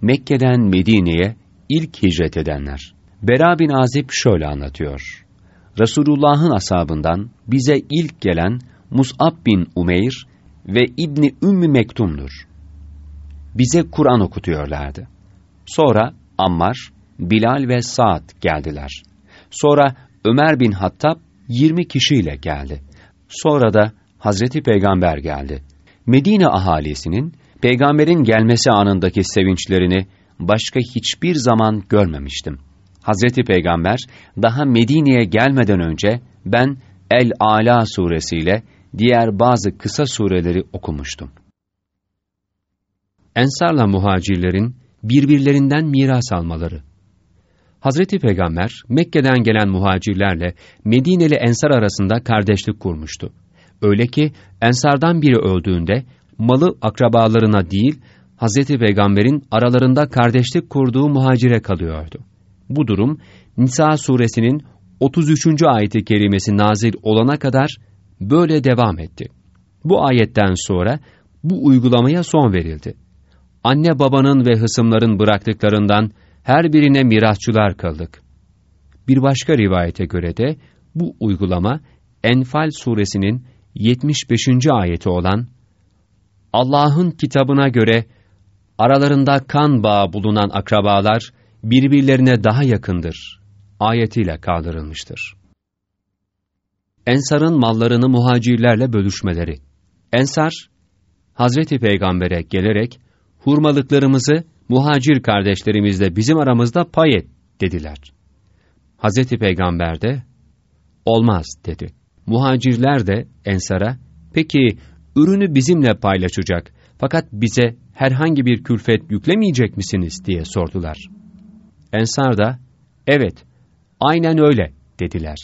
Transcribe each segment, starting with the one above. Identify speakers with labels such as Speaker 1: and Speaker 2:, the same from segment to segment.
Speaker 1: Mekke'den Medine'ye ilk hicret edenler. Bera bin Azib şöyle anlatıyor. Resulullah'ın asabından bize ilk gelen Mus'ab bin Umeyr ve İbni Ümmü Mektum'dur. Bize Kur'an okutuyorlardı. Sonra Ammar, Bilal ve Sa'd geldiler. Sonra Ömer bin Hattab 20 kişiyle geldi. Sonra da Hazreti Peygamber geldi. Medine ahalisinin peygamberin gelmesi anındaki sevinçlerini başka hiçbir zaman görmemiştim. Hazreti Peygamber daha Medine'ye gelmeden önce ben El-Ala suresiyle diğer bazı kısa sureleri okumuştum.
Speaker 2: Ensarla muhacirlerin birbirlerinden miras almaları. Hazreti Peygamber Mekke'den gelen muhacirlerle Medineli Ensar arasında kardeşlik kurmuştu. Öyle ki Ensardan biri öldüğünde malı akrabalarına değil Hazreti Peygamber'in aralarında kardeşlik kurduğu muhacire kalıyordu. Bu durum Nisa suresinin 33. ayeti kerimesi nazil olana kadar böyle devam etti. Bu ayetten sonra bu uygulamaya son verildi. Anne babanın ve hısımların bıraktıklarından her birine mirasçılar kıldık. Bir başka rivayete göre de bu uygulama Enfal suresinin 75. ayeti olan Allah'ın kitabına göre aralarında kan bağı bulunan akrabalar birbirlerine daha yakındır ayetiyle kaldırılmıştır. Ensar'ın mallarını muhacirlerle bölüşmeleri. Ensar, Hazreti Peygamber'e gelerek hurmalıklarımızı muhacir kardeşlerimizle bizim aramızda pay et dediler. Hazreti Peygamber de olmaz dedi. Muhacirler de Ensar'a peki ürünü bizimle paylaşacak fakat bize herhangi bir külfet yüklemeyecek misiniz diye sordular. Ensar da evet aynen öyle dediler.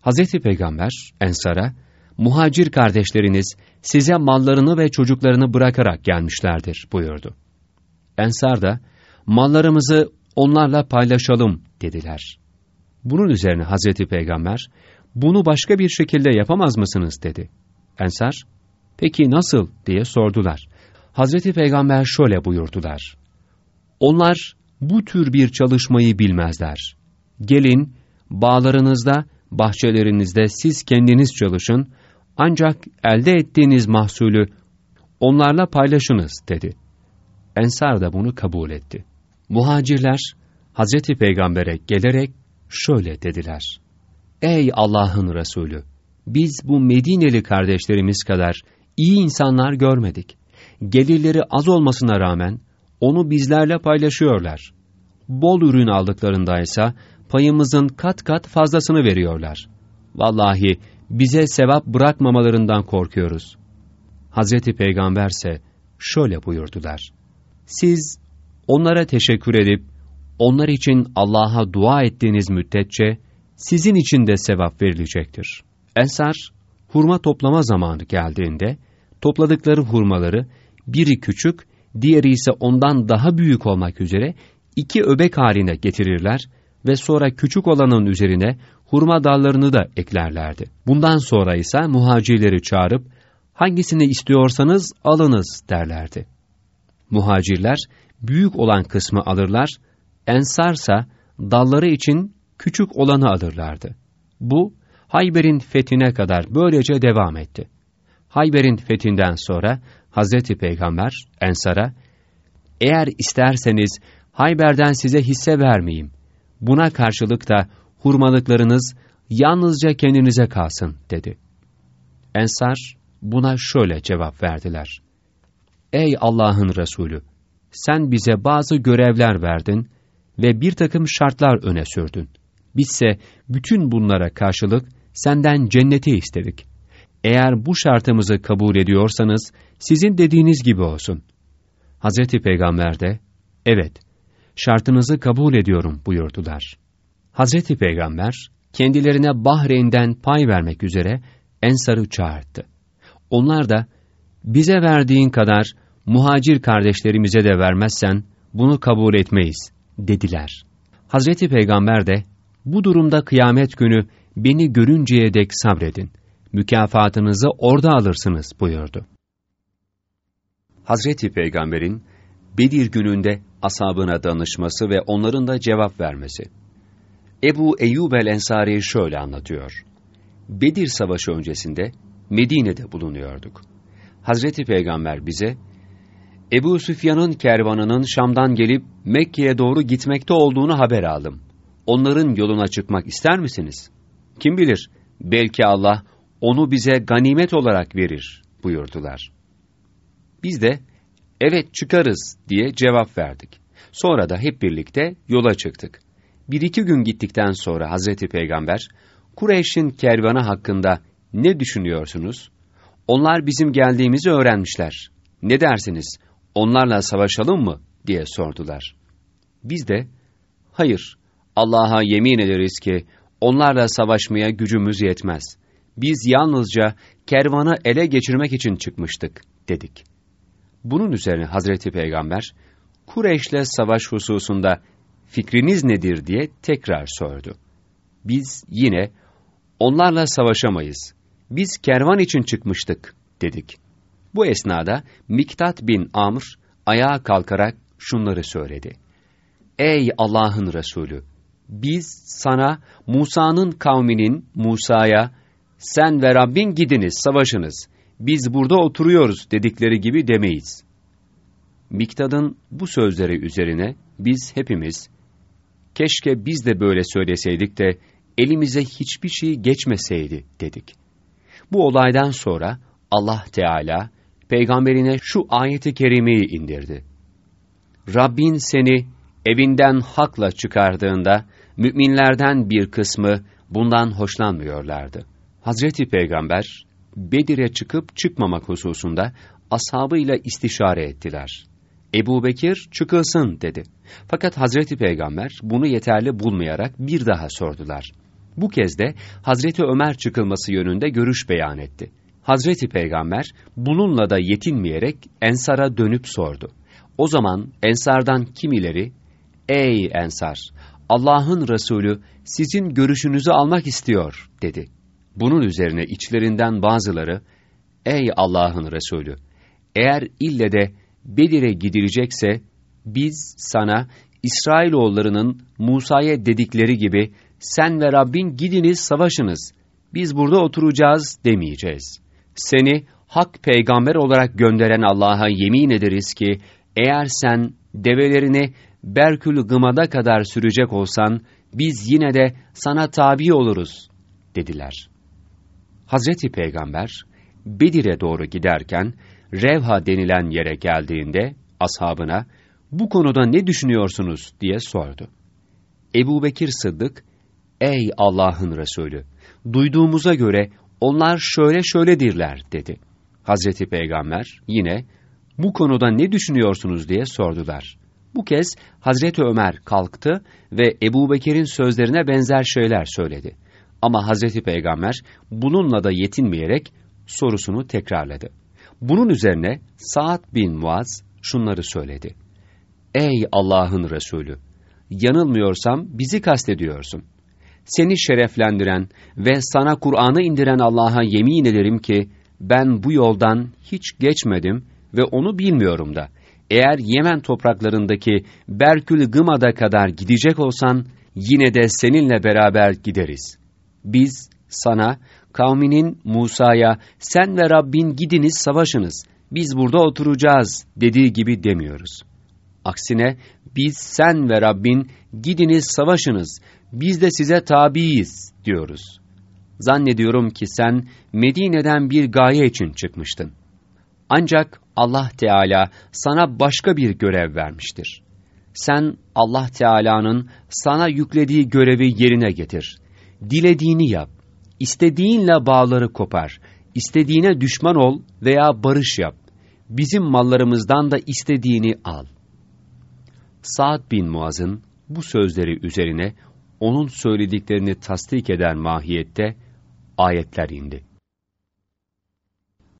Speaker 2: Hazreti Peygamber Ensar'a muhacir kardeşleriniz size mallarını ve çocuklarını bırakarak gelmişlerdir buyurdu. Ensar da mallarımızı onlarla paylaşalım dediler. Bunun üzerine Hazreti Peygamber bunu başka bir şekilde yapamaz mısınız dedi. Ensar peki nasıl diye sordular. Hazreti Peygamber şöyle buyurdular. Onlar bu tür bir çalışmayı bilmezler. Gelin bağlarınızda, bahçelerinizde siz kendiniz çalışın ancak elde ettiğiniz mahsulü onlarla paylaşınız dedi. Ensar da bunu kabul etti. Muhacirler Hazreti Peygamber'e gelerek şöyle dediler. Ey Allah'ın Resulü! Biz bu Medineli kardeşlerimiz kadar iyi insanlar görmedik. Gelirleri az olmasına rağmen onu bizlerle paylaşıyorlar. Bol ürün aldıklarındaysa payımızın kat kat fazlasını veriyorlar. Vallahi bize sevap bırakmamalarından korkuyoruz. Hazreti Peygamberse şöyle buyurdular. Siz onlara teşekkür edip onlar için Allah'a dua ettiğiniz müddetçe sizin için de sevap verilecektir. Ensar hurma toplama zamanı geldiğinde topladıkları hurmaları biri küçük, diğeri ise ondan daha büyük olmak üzere iki öbek haline getirirler ve sonra küçük olanın üzerine hurma dallarını da eklerlerdi. Bundan sonra ise muhacirleri çağırıp hangisini istiyorsanız alınız derlerdi. Muhacirler büyük olan kısmı alırlar, ensarsa dalları için küçük olanı alırlardı. Bu Hayber'in fethine kadar böylece devam etti. Hayber'in fethinden sonra Hazreti Peygamber Ensar'a eğer isterseniz Hayber'den size hisse vermeyeyim. Buna karşılık da hurmalıklarınız yalnızca kendinize kalsın dedi. Ensar buna şöyle cevap verdiler. Ey Allah'ın Resulü! Sen bize bazı görevler verdin ve bir takım şartlar öne sürdün. Bizse bütün bunlara karşılık senden cenneti istedik. Eğer bu şartımızı kabul ediyorsanız sizin dediğiniz gibi olsun. Hazreti Peygamber de evet şartınızı kabul ediyorum buyurdular. Hazreti Peygamber kendilerine Bahreyn'den pay vermek üzere Ensar'ı çağırdı. Onlar da bize verdiğin kadar muhacir kardeşlerimize de vermezsen bunu kabul etmeyiz dediler. Hazreti Peygamber de bu durumda kıyamet günü beni görünceye dek sabredin. Mükafatınızı orada alırsınız buyurdu. Hazreti Peygamber'in
Speaker 1: Bedir gününde asabına danışması ve onların da cevap vermesi. Ebu Eyyub el-Ensari şöyle anlatıyor. Bedir Savaşı öncesinde Medine'de bulunuyorduk. Hazreti Peygamber bize, Ebu Süfyan'ın kervanının Şam'dan gelip Mekke'ye doğru gitmekte olduğunu haber aldım. Onların yoluna çıkmak ister misiniz? Kim bilir, belki Allah onu bize ganimet olarak verir buyurdular. Biz de, evet çıkarız diye cevap verdik. Sonra da hep birlikte yola çıktık. Bir iki gün gittikten sonra Hazreti Peygamber, Kureyş'in kervanı hakkında ne düşünüyorsunuz? Onlar bizim geldiğimizi öğrenmişler. Ne dersiniz? Onlarla savaşalım mı? diye sordular. Biz de, hayır, Allah'a yemin ederiz ki onlarla savaşmaya gücümüz yetmez. Biz yalnızca kervanı ele geçirmek için çıkmıştık, dedik. Bunun üzerine Hazreti Peygamber, Kureyş'le savaş hususunda fikriniz nedir diye tekrar sordu. Biz yine, onlarla savaşamayız. Biz kervan için çıkmıştık, dedik. Bu esnada Miktat bin Amr ayağa kalkarak şunları söyledi. Ey Allah'ın Resulü! Biz sana Musa'nın kavminin Musa'ya sen ve Rabbin gidiniz, savaşınız. Biz burada oturuyoruz dedikleri gibi demeyiz. Miktad'ın bu sözleri üzerine biz hepimiz, keşke biz de böyle söyleseydik de elimize hiçbir şey geçmeseydi dedik. Bu olaydan sonra Allah Teala peygamberine şu ayeti kerimeyi indirdi. Rabbin seni evinden hakla çıkardığında müminlerden bir kısmı bundan hoşlanmıyorlardı. Hazreti Peygamber Bedir'e çıkıp çıkmamak hususunda ashabıyla istişare ettiler. Ebu Bekir çıkılsın dedi. Fakat Hazreti Peygamber bunu yeterli bulmayarak bir daha sordular. Bu kez de Hazreti Ömer çıkılması yönünde görüş beyan etti. Hazreti Peygamber bununla da yetinmeyerek Ensar'a dönüp sordu. O zaman Ensar'dan kimileri, ''Ey Ensar, Allah'ın Resulü sizin görüşünüzü almak istiyor.'' dedi. Bunun üzerine içlerinden bazıları, ''Ey Allah'ın Resulü, eğer ille de Bedir'e gidilecekse, biz sana İsrailoğullarının Musa'ya dedikleri gibi, sen ve Rabbin gidiniz savaşınız, biz burada oturacağız demeyeceğiz. Seni hak peygamber olarak gönderen Allah'a yemin ederiz ki, eğer sen develerini Berkül Gıma'da kadar sürecek olsan, biz yine de sana tabi oluruz, dediler. Hazreti Peygamber, Bedir'e doğru giderken, Revha denilen yere geldiğinde, ashabına, bu konuda ne düşünüyorsunuz diye sordu. Ebu Bekir Sıddık, ey Allah'ın Resulü, duyduğumuza göre onlar şöyle şöyledirler dedi. Hazreti Peygamber yine, bu konuda ne düşünüyorsunuz diye sordular. Bu kez Hazreti Ömer kalktı ve Ebu Bekir'in sözlerine benzer şeyler söyledi. Ama Hazreti Peygamber bununla da yetinmeyerek sorusunu tekrarladı. Bunun üzerine Sa'd bin Muaz şunları söyledi. Ey Allah'ın Resulü! Yanılmıyorsam bizi kastediyorsun. Seni şereflendiren ve sana Kur'an'ı indiren Allah'a yemin ederim ki, ben bu yoldan hiç geçmedim ve onu bilmiyorum da. Eğer Yemen topraklarındaki Berkül Gıma'da kadar gidecek olsan, yine de seninle beraber gideriz. Biz sana, kavminin Musa'ya, sen ve Rabbin gidiniz savaşınız, biz burada oturacağız dediği gibi demiyoruz. Aksine, biz sen ve Rabbin gidiniz savaşınız, biz de size tabiiyiz diyoruz. Zannediyorum ki sen Medine'den bir gaye için çıkmıştın. Ancak Allah Teala sana başka bir görev vermiştir. Sen Allah Teala'nın sana yüklediği görevi yerine getir. Dilediğini yap. İstediğinle bağları kopar. İstediğine düşman ol veya barış yap. Bizim mallarımızdan da istediğini al. Sa'd bin Muaz'ın bu sözleri üzerine onun söylediklerini tasdik eden mahiyette ayetler indi.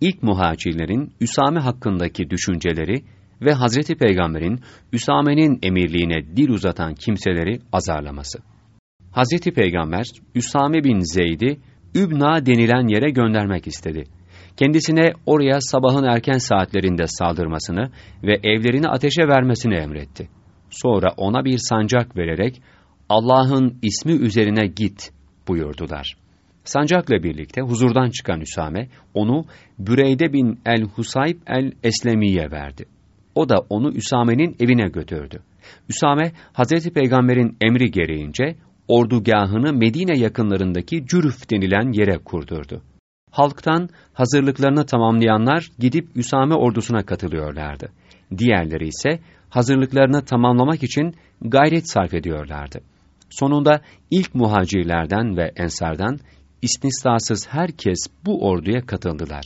Speaker 1: İlk muhacirlerin Üsame hakkındaki düşünceleri ve Hazreti Peygamber'in Üsame'nin emirliğine dil uzatan kimseleri azarlaması. Hazreti Peygamber Üsame bin Zeyd'i Übna denilen yere göndermek istedi. Kendisine oraya sabahın erken saatlerinde saldırmasını ve evlerini ateşe vermesini emretti. Sonra ona bir sancak vererek Allah'ın ismi üzerine git buyurdular. Sancakla birlikte huzurdan çıkan Üsame onu Büreyde bin el-Husayb el-Eslemi'ye verdi. O da onu Üsame'nin evine götürdü. Üsame, Hazreti Peygamber'in emri gereğince ordugahını Medine yakınlarındaki Cürüf denilen yere kurdurdu. Halktan hazırlıklarını tamamlayanlar gidip Üsame ordusuna katılıyorlardı. Diğerleri ise hazırlıklarını tamamlamak için gayret sarf ediyorlardı. Sonunda ilk muhacirlerden ve ensardan istisnasız herkes bu orduya katıldılar.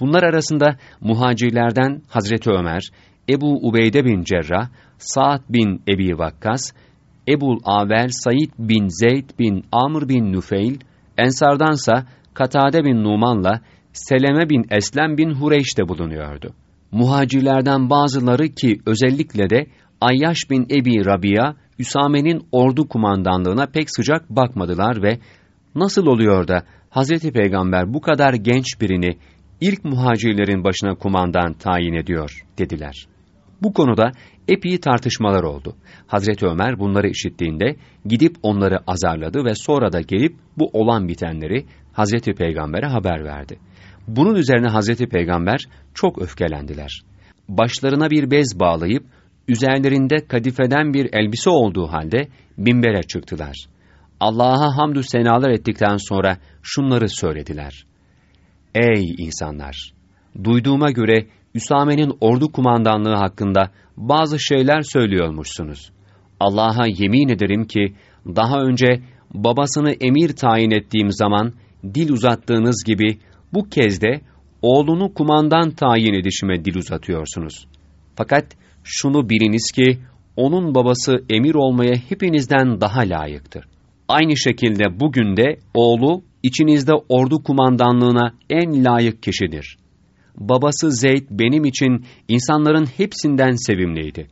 Speaker 1: Bunlar arasında muhacirlerden Hazreti Ömer, Ebu Ubeyde bin Cerrah, Sa'd bin Ebi Vakkas, Ebul Avel Said bin Zeyd bin Amr bin Nüfeil, Ensardansa Katade bin Numan'la Seleme bin Eslem bin Hureyş de bulunuyordu. Muhacirlerden bazıları ki özellikle de Ayyaş bin Ebi Rabia, Üsame'nin ordu kumandanlığına pek sıcak bakmadılar ve nasıl oluyor da Hazreti Peygamber bu kadar genç birini ilk muhacirlerin başına kumandan tayin ediyor dediler. Bu konuda epey tartışmalar oldu. Hazreti Ömer bunları işittiğinde gidip onları azarladı ve sonra da gelip bu olan bitenleri Hazreti Peygamber'e haber verdi. Bunun üzerine Hazreti Peygamber çok öfkelendiler. Başlarına bir bez bağlayıp üzerlerinde kadifeden bir elbise olduğu halde binbere çıktılar. Allah'a hamdü senalar ettikten sonra şunları söylediler. Ey insanlar! Duyduğuma göre Üsame'nin ordu kumandanlığı hakkında bazı şeyler söylüyormuşsunuz. Allah'a yemin ederim ki daha önce babasını emir tayin ettiğim zaman dil uzattığınız gibi bu kez de oğlunu kumandan tayin edişime dil uzatıyorsunuz. Fakat şunu biliniz ki onun babası emir olmaya hepinizden daha layıktır. Aynı şekilde bugün de oğlu içinizde ordu kumandanlığına en layık kişidir. Babası Zeyd benim için insanların hepsinden sevimliydi.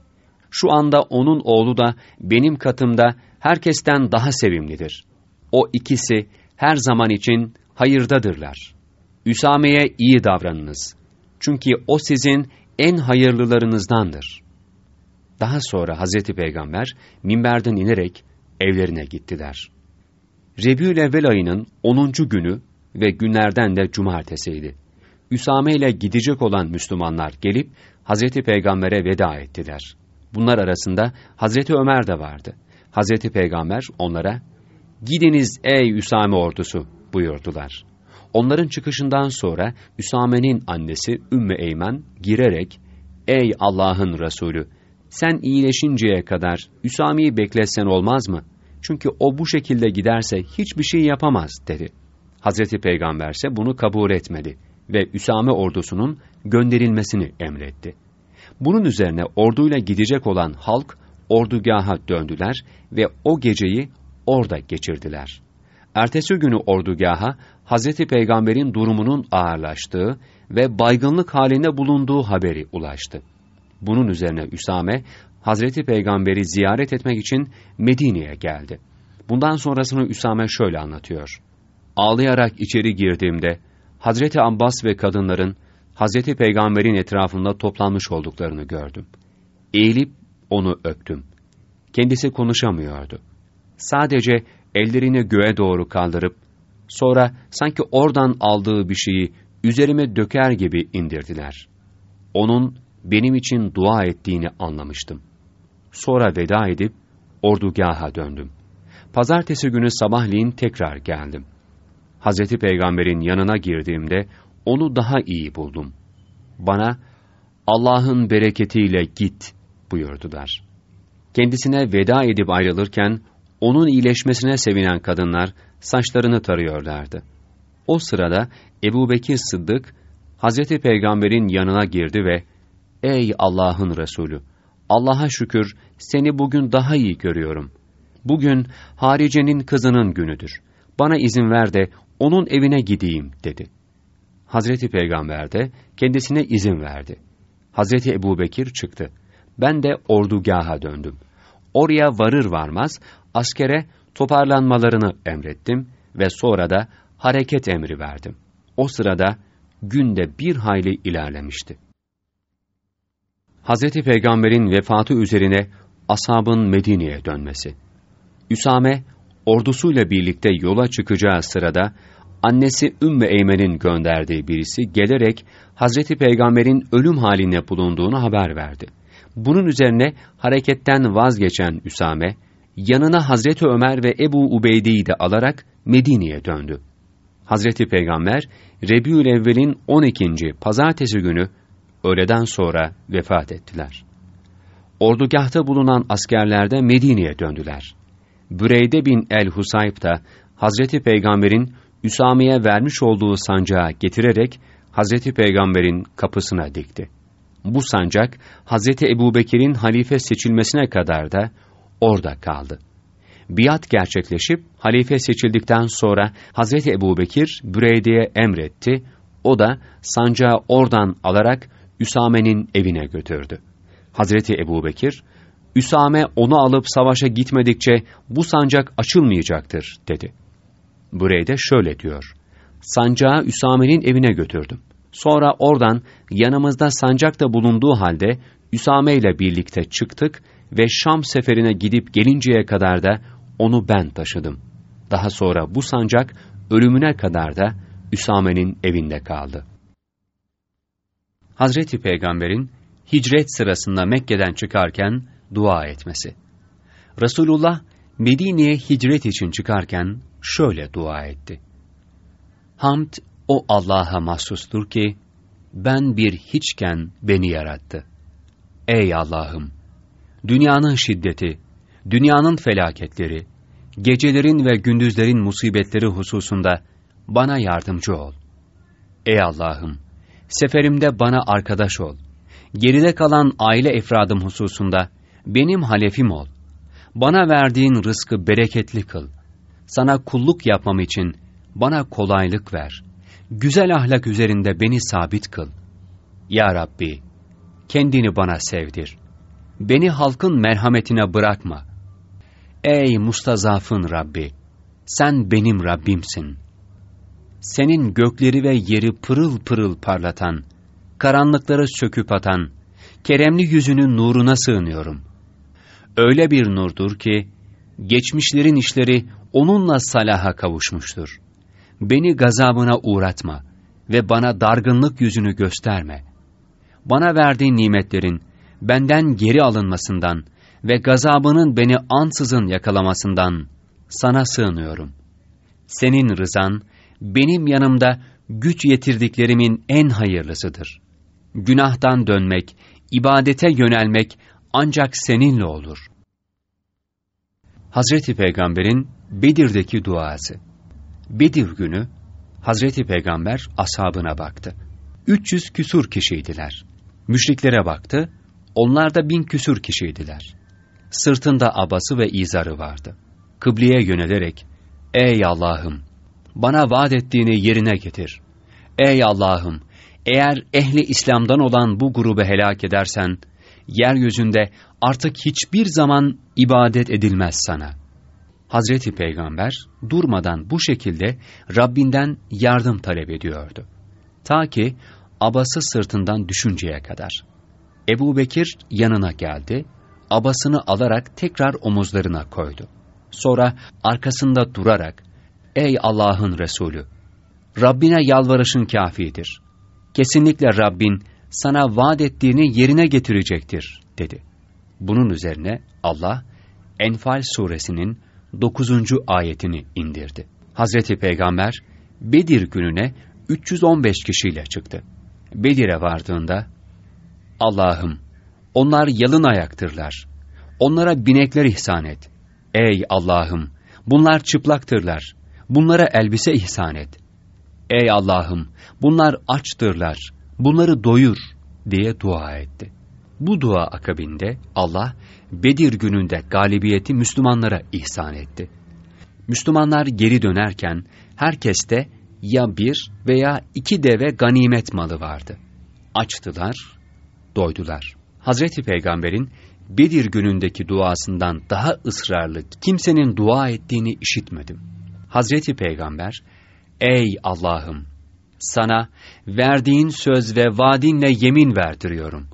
Speaker 1: Şu anda onun oğlu da benim katımda herkesten daha sevimlidir. O ikisi her zaman için hayırdadırlar. Üsame'ye iyi davranınız. Çünkü o sizin en hayırlılarınızdandır. Daha sonra Hazreti Peygamber minberden inerek evlerine gittiler. Rebül evvel ayının 10. günü ve günlerden de cumartesiydi. Üsame ile gidecek olan Müslümanlar gelip Hazreti Peygamber'e veda ettiler. Bunlar arasında Hazreti Ömer de vardı. Hazreti Peygamber onlara, ''Gidiniz ey Üsame ordusu'' buyurdular. Onların çıkışından sonra Üsame'nin annesi Ümmü Eymen girerek, ''Ey Allah'ın Resulü, sen iyileşinceye kadar Üsami'yi bekletsen olmaz mı? Çünkü o bu şekilde giderse hiçbir şey yapamaz.'' dedi. Hazreti Peygamber ise bunu kabul etmedi ve Üsame ordusunun gönderilmesini emretti. Bunun üzerine orduyla gidecek olan halk ordugaha döndüler ve o geceyi orada geçirdiler. Ertesi günü ordugaha Hazreti Peygamber'in durumunun ağırlaştığı ve baygınlık halinde bulunduğu haberi ulaştı. Bunun üzerine Üsame, Hazreti Peygamber'i ziyaret etmek için Medine'ye geldi. Bundan sonrasını Üsame şöyle anlatıyor. Ağlayarak içeri girdiğimde, Hazreti Abbas ve kadınların Hazreti Peygamber'in etrafında toplanmış olduklarını gördüm. Eğilip onu öptüm. Kendisi konuşamıyordu. Sadece ellerini göğe doğru kaldırıp, sonra sanki oradan aldığı bir şeyi üzerime döker gibi indirdiler. Onun benim için dua ettiğini anlamıştım. Sonra veda edip ordugaha döndüm. Pazartesi günü sabahleyin tekrar geldim. Hazreti Peygamber'in yanına girdiğimde onu daha iyi buldum. Bana Allah'ın bereketiyle git buyurdular. Kendisine veda edip ayrılırken onun iyileşmesine sevinen kadınlar saçlarını tarıyorlardı. O sırada Ebu Bekir Sıddık Hazreti Peygamber'in yanına girdi ve Ey Allah'ın Resulü! Allah'a şükür seni bugün daha iyi görüyorum. Bugün haricenin kızının günüdür. Bana izin ver de onun evine gideyim dedi. Hazreti Peygamber de kendisine izin verdi. Hazreti Ebu Bekir çıktı. Ben de ordugaha döndüm. Oraya varır varmaz askere toparlanmalarını emrettim ve sonra da hareket emri verdim. O sırada günde bir hayli ilerlemişti. Hazreti Peygamber'in vefatı üzerine asabın Medine'ye dönmesi. Üsame, ordusuyla birlikte yola çıkacağı sırada, annesi Ümmü Eymen'in gönderdiği birisi gelerek Hazreti Peygamber'in ölüm haline bulunduğunu haber verdi. Bunun üzerine hareketten vazgeçen Üsame, yanına Hazreti Ömer ve Ebu Ubeyde'yi de alarak Medine'ye döndü. Hazreti Peygamber, Rebiül Evvel'in 12. pazartesi günü öğleden sonra vefat ettiler. Ordugahta bulunan askerler de Medine'ye döndüler. Büreyde bin el-Husayb da Hazreti Peygamber'in Üsame'ye vermiş olduğu sancağı getirerek Hazreti Peygamber'in kapısına dikti. Bu sancak Hazreti Ebubekir'in halife seçilmesine kadar da orada kaldı. Biat gerçekleşip halife seçildikten sonra Hazreti Ebubekir Büreyde'ye emretti. O da sancağı oradan alarak Üsame'nin evine götürdü. Hazreti Ebubekir, Üsame onu alıp savaşa gitmedikçe bu sancak açılmayacaktır, dedi. Bureyde şöyle diyor. Sancağı Üsame'nin evine götürdüm. Sonra oradan yanımızda sancak da bulunduğu halde Üsame ile birlikte çıktık ve Şam seferine gidip gelinceye kadar da onu ben taşıdım. Daha sonra bu sancak ölümüne kadar da Üsame'nin evinde kaldı. Hazreti Peygamber'in hicret sırasında Mekke'den çıkarken dua etmesi. Resulullah Medine'ye hicret için çıkarken şöyle dua etti. Hamd o Allah'a mahsustur ki ben bir hiçken beni yarattı. Ey Allah'ım! Dünyanın şiddeti, dünyanın felaketleri, gecelerin ve gündüzlerin musibetleri hususunda bana yardımcı ol. Ey Allah'ım! Seferimde bana arkadaş ol. Geride kalan aile efradım hususunda benim halefim ol. Bana verdiğin rızkı bereketli kıl. Sana kulluk yapmam için bana kolaylık ver. Güzel ahlak üzerinde beni sabit kıl. Ya Rabbi, kendini bana sevdir. Beni halkın merhametine bırakma. Ey mustazafın Rabbi, sen benim Rabbimsin. Senin gökleri ve yeri pırıl pırıl parlatan, karanlıkları söküp atan, keremli yüzünün nuruna sığınıyorum. Öyle bir nurdur ki, geçmişlerin işleri onunla salaha kavuşmuştur. Beni gazabına uğratma ve bana dargınlık yüzünü gösterme. Bana verdiğin nimetlerin benden geri alınmasından ve gazabının beni ansızın yakalamasından sana sığınıyorum. Senin rızan, benim yanımda güç yetirdiklerimin en hayırlısıdır. Günahtan dönmek, ibadete yönelmek ancak seninle olur. Hazreti Peygamber'in Bedir'deki duası. Bedir günü Hazreti Peygamber ashabına baktı. 300 küsur kişiydiler. Müşriklere baktı, onlar da bin küsur kişiydiler. Sırtında abası ve izarı vardı. Kıbleye yönelerek, Ey Allah'ım! Bana vaat ettiğini yerine getir. Ey Allah'ım! Eğer ehli İslam'dan olan bu grubu helak edersen, yeryüzünde artık hiçbir zaman ibadet edilmez sana. Hazreti Peygamber durmadan bu şekilde Rabbinden yardım talep ediyordu. Ta ki abası sırtından düşünceye kadar. Ebu Bekir yanına geldi, abasını alarak tekrar omuzlarına koydu. Sonra arkasında durarak, Ey Allah'ın Resulü! Rabbine yalvarışın kafidir. Kesinlikle Rabbin sana vaat ettiğini yerine getirecektir, dedi. Bunun üzerine Allah, Enfal suresinin 9. ayetini indirdi. Hazreti Peygamber, Bedir gününe 315 kişiyle çıktı. Bedir'e vardığında, Allah'ım, onlar yalın ayaktırlar. Onlara binekler ihsan et. Ey Allah'ım, bunlar çıplaktırlar. Bunlara elbise ihsan et. Ey Allah'ım, bunlar açtırlar. Bunları doyur diye dua etti. Bu dua akabinde Allah Bedir gününde galibiyeti Müslümanlara ihsan etti. Müslümanlar geri dönerken herkeste ya bir veya iki deve ganimet malı vardı. Açtılar, doydular. Hazreti Peygamber'in Bedir günündeki duasından daha ısrarlı kimsenin dua ettiğini işitmedim. Hazreti Peygamber, Ey Allah'ım! sana verdiğin söz ve vaadinle yemin verdiriyorum.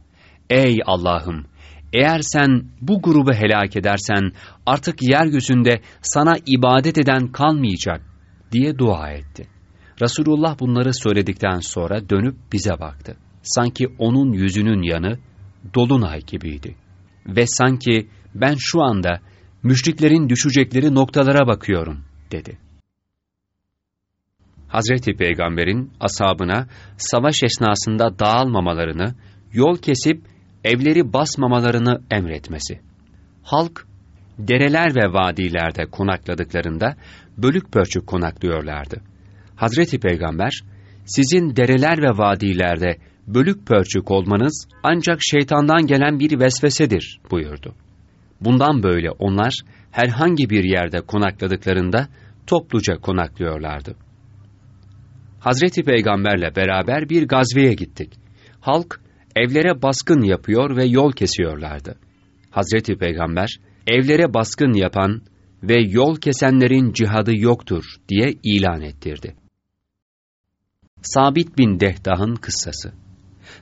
Speaker 1: Ey Allah'ım! Eğer sen bu grubu helak edersen artık yeryüzünde sana ibadet eden kalmayacak diye dua etti. Resulullah bunları söyledikten sonra dönüp bize baktı. Sanki onun yüzünün yanı dolunay gibiydi. Ve sanki ben şu anda müşriklerin düşecekleri noktalara bakıyorum dedi. Hazreti Peygamber'in asabına savaş esnasında dağılmamalarını, yol kesip evleri basmamalarını emretmesi. Halk, dereler ve vadilerde konakladıklarında bölük pörçük konaklıyorlardı. Hazreti Peygamber, sizin dereler ve vadilerde bölük pörçük olmanız ancak şeytandan gelen bir vesvesedir buyurdu. Bundan böyle onlar herhangi bir yerde konakladıklarında topluca konaklıyorlardı. Hazreti Peygamberle beraber bir gazveye gittik. Halk evlere baskın yapıyor ve yol kesiyorlardı. Hazreti Peygamber, evlere baskın yapan ve yol kesenlerin cihadı yoktur diye ilan ettirdi. Sabit bin Dehdah'ın kıssası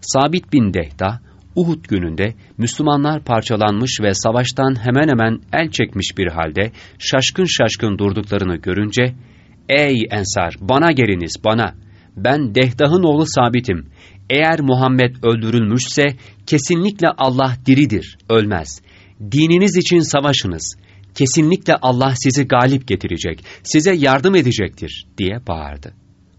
Speaker 1: Sabit bin Dehdah, Uhud gününde Müslümanlar parçalanmış ve savaştan hemen hemen el çekmiş bir halde şaşkın şaşkın durduklarını görünce, ''Ey Ensar, bana geliniz, bana! Ben Dehdah'ın oğlu Sabit'im. Eğer Muhammed öldürülmüşse kesinlikle Allah diridir, ölmez. Dininiz için savaşınız. Kesinlikle Allah sizi galip getirecek, size yardım edecektir.'' diye bağırdı.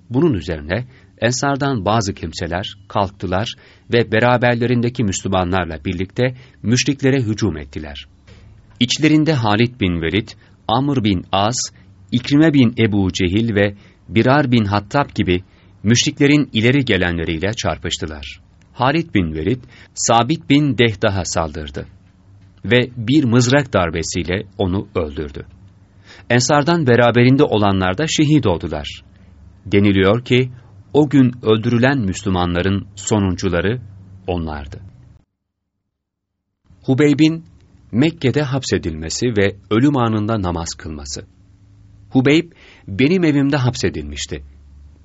Speaker 1: Bunun üzerine Ensardan bazı kimseler kalktılar ve beraberlerindeki Müslümanlarla birlikte müşriklere hücum ettiler. İçlerinde Halid bin Velid, Amr bin As, İkrime bin Ebu Cehil ve Birar bin Hattab gibi müşriklerin ileri gelenleriyle çarpıştılar. Halid bin Velid, Sabit bin Dehdah'a saldırdı ve bir mızrak darbesiyle onu öldürdü. Ensardan beraberinde olanlar da şehit oldular. Deniliyor ki, o gün öldürülen Müslümanların sonuncuları onlardı. Hubeyb'in Mekke'de hapsedilmesi ve ölüm anında namaz kılması. Hubeyb, benim evimde hapsedilmişti.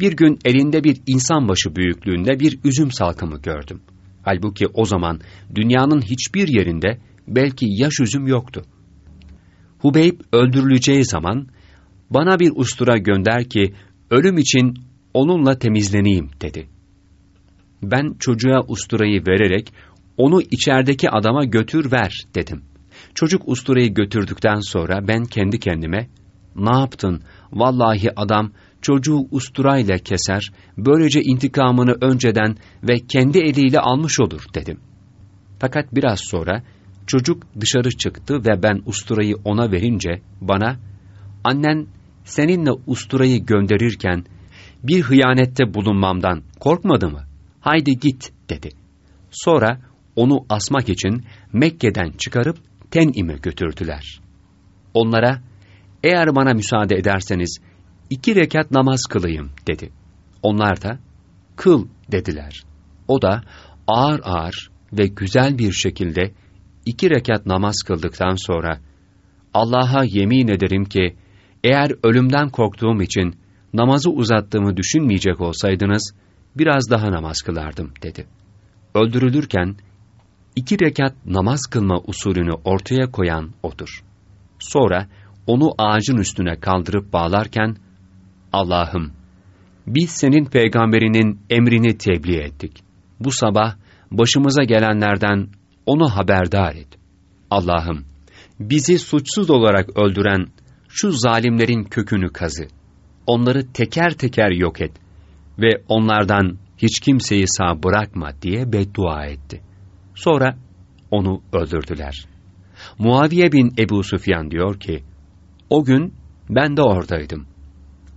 Speaker 1: Bir gün elinde bir insan başı büyüklüğünde bir üzüm salkımı gördüm. Halbuki o zaman dünyanın hiçbir yerinde belki yaş üzüm yoktu. Hubeyb öldürüleceği zaman, bana bir ustura gönder ki ölüm için onunla temizleneyim dedi. Ben çocuğa usturayı vererek onu içerideki adama götür ver dedim. Çocuk usturayı götürdükten sonra ben kendi kendime ne yaptın vallahi adam çocuğu usturayla keser böylece intikamını önceden ve kendi eliyle almış olur dedim. Fakat biraz sonra çocuk dışarı çıktı ve ben usturayı ona verince bana annen seninle usturayı gönderirken bir hıyanette bulunmamdan korkmadı mı? Haydi git dedi. Sonra onu asmak için Mekke'den çıkarıp Tenim'e götürdüler. Onlara, eğer bana müsaade ederseniz iki rekat namaz kılayım dedi. Onlar da, kıl dediler. O da ağır ağır ve güzel bir şekilde iki rekat namaz kıldıktan sonra, Allah'a yemin ederim ki, eğer ölümden korktuğum için namazı uzattığımı düşünmeyecek olsaydınız, biraz daha namaz kılardım, dedi. Öldürülürken, iki rekat namaz kılma usulünü ortaya koyan odur. Sonra, onu ağacın üstüne kaldırıp bağlarken, Allah'ım, biz senin peygamberinin emrini tebliğ ettik. Bu sabah, başımıza gelenlerden onu haberdar et. Allah'ım, bizi suçsuz olarak öldüren şu zalimlerin kökünü kazı onları teker teker yok et ve onlardan hiç kimseyi sağ bırakma diye beddua etti. Sonra onu öldürdüler. Muaviye bin Ebu Süfyan diyor ki, o gün ben de oradaydım.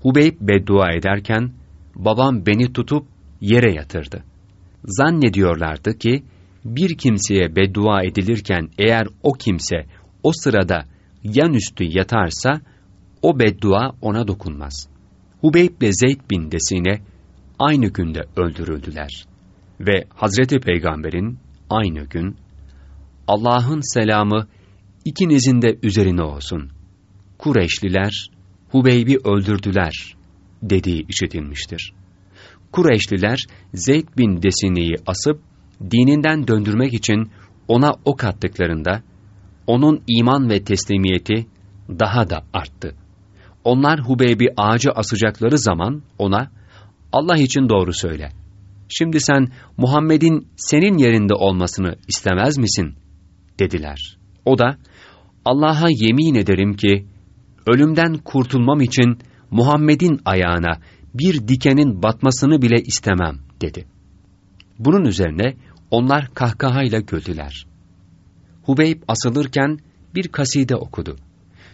Speaker 1: Hubeyb beddua ederken, babam beni tutup yere yatırdı. Zannediyorlardı ki, bir kimseye beddua edilirken eğer o kimse o sırada yan üstü yatarsa, o beddua ona dokunmaz. Hubeyb ile Zeyd bin Desine aynı günde öldürüldüler. Ve Hazreti Peygamber'in aynı gün Allah'ın selamı ikinizin de üzerine olsun. Kureyşliler Hubeyb'i öldürdüler dediği işitilmiştir. Kureyşliler Zeyd bin Desini'yi asıp dininden döndürmek için ona ok attıklarında onun iman ve teslimiyeti daha da arttı. Onlar Hubeyb'i ağacı asacakları zaman ona Allah için doğru söyle. Şimdi sen Muhammed'in senin yerinde olmasını istemez misin? dediler. O da Allah'a yemin ederim ki ölümden kurtulmam için Muhammed'in ayağına bir dikenin batmasını bile istemem dedi. Bunun üzerine onlar kahkahayla güldüler. Hubeyb asılırken bir kaside okudu.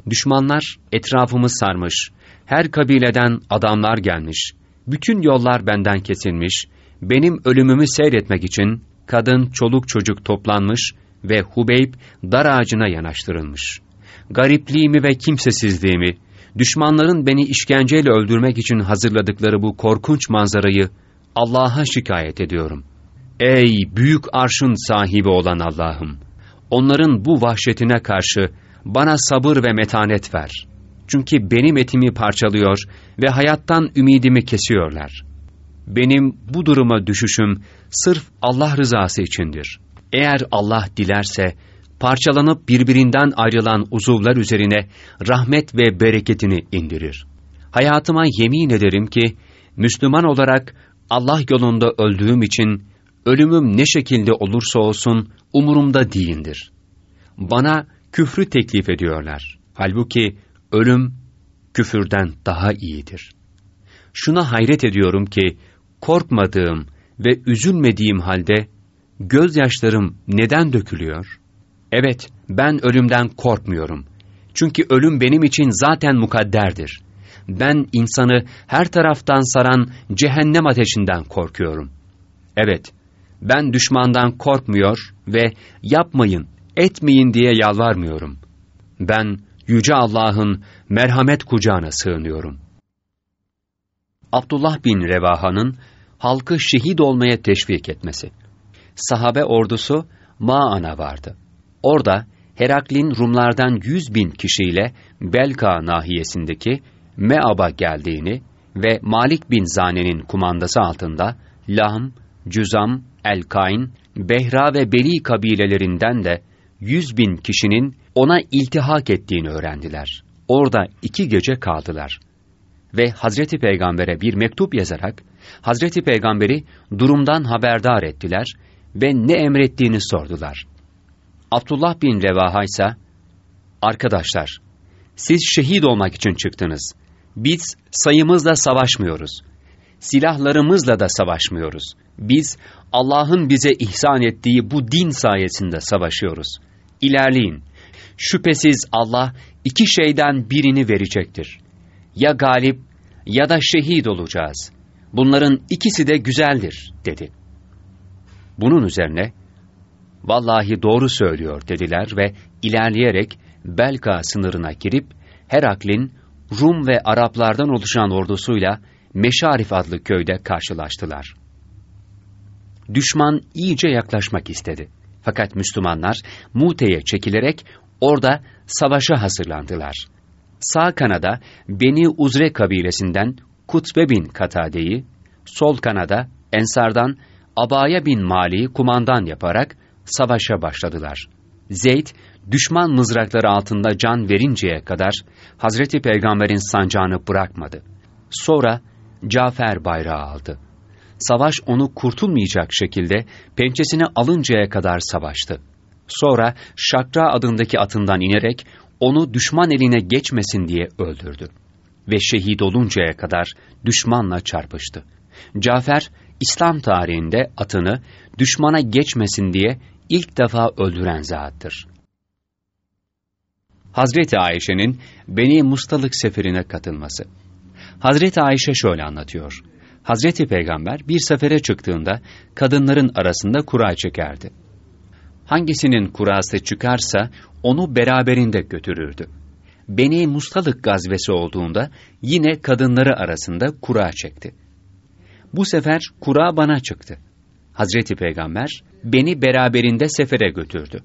Speaker 1: Düşmanlar etrafımı sarmış, her kabileden adamlar gelmiş, bütün yollar benden kesilmiş, benim ölümümü seyretmek için kadın, çoluk çocuk toplanmış ve Hubeyb dar ağacına yanaştırılmış. Garipliğimi ve kimsesizliğimi, düşmanların beni işkenceyle öldürmek için hazırladıkları bu korkunç manzarayı Allah'a şikayet ediyorum. Ey büyük arşın sahibi olan Allah'ım! Onların bu vahşetine karşı bana sabır ve metanet ver. Çünkü benim etimi parçalıyor ve hayattan ümidimi kesiyorlar. Benim bu duruma düşüşüm sırf Allah rızası içindir. Eğer Allah dilerse, parçalanıp birbirinden ayrılan uzuvlar üzerine rahmet ve bereketini indirir. Hayatıma yemin ederim ki, Müslüman olarak Allah yolunda öldüğüm için, ölümüm ne şekilde olursa olsun umurumda değildir. Bana küfrü teklif ediyorlar. Halbuki ölüm küfürden daha iyidir. Şuna hayret ediyorum ki, korkmadığım ve üzülmediğim halde, gözyaşlarım neden dökülüyor? Evet, ben ölümden korkmuyorum. Çünkü ölüm benim için zaten mukadderdir. Ben insanı her taraftan saran cehennem ateşinden korkuyorum. Evet, ben düşmandan korkmuyor ve yapmayın, etmeyin diye yalvarmıyorum. Ben Yüce Allah'ın merhamet kucağına sığınıyorum. Abdullah bin Revaha'nın halkı şehit olmaya teşvik etmesi. Sahabe ordusu Ma'an'a vardı. Orada Heraklin Rumlardan yüz bin kişiyle Belka nahiyesindeki Meab'a geldiğini ve Malik bin Zane'nin kumandası altında Lahm, Cüzam, El-Kain, Behra ve Beli kabilelerinden de yüz bin kişinin ona iltihak ettiğini öğrendiler. Orada iki gece kaldılar. Ve Hazreti Peygamber'e bir mektup yazarak, Hazreti Peygamber'i durumdan haberdar ettiler ve ne emrettiğini sordular. Abdullah bin Revaha ise, Arkadaşlar, siz şehit olmak için çıktınız. Biz sayımızla savaşmıyoruz. Silahlarımızla da savaşmıyoruz. Biz Allah'ın bize ihsan ettiği bu din sayesinde savaşıyoruz. İlerleyin. Şüphesiz Allah iki şeyden birini verecektir. Ya galip ya da şehit olacağız. Bunların ikisi de güzeldir, dedi. Bunun üzerine, vallahi doğru söylüyor dediler ve ilerleyerek Belka sınırına girip, Heraklin, Rum ve Araplardan oluşan ordusuyla Meşarif adlı köyde karşılaştılar. Düşman iyice yaklaşmak istedi. Fakat Müslümanlar Mute'ye çekilerek orada savaşa hazırlandılar. Sağ kanada Beni Uzre kabilesinden Kutbe bin Katade'yi, sol kanada Ensardan Abaya bin Mali'yi kumandan yaparak savaşa başladılar. Zeyd, düşman mızrakları altında can verinceye kadar Hazreti Peygamber'in sancağını bırakmadı. Sonra Cafer bayrağı aldı. Savaş onu kurtulmayacak şekilde pençesine alıncaya kadar savaştı. Sonra Şakra adındaki atından inerek onu düşman eline geçmesin diye öldürdü. Ve şehit oluncaya kadar düşmanla çarpıştı. Cafer, İslam tarihinde atını düşmana geçmesin diye ilk defa öldüren zattır. Hazreti Ayşe'nin Beni Mustalık seferine katılması. Hazreti Ayşe şöyle anlatıyor. Hazreti Peygamber bir sefere çıktığında kadınların arasında kura çekerdi. Hangisinin kurası çıkarsa onu beraberinde götürürdü. Beni Mustalık gazvesi olduğunda yine kadınları arasında kura çekti. Bu sefer kura bana çıktı. Hazreti Peygamber beni beraberinde sefere götürdü.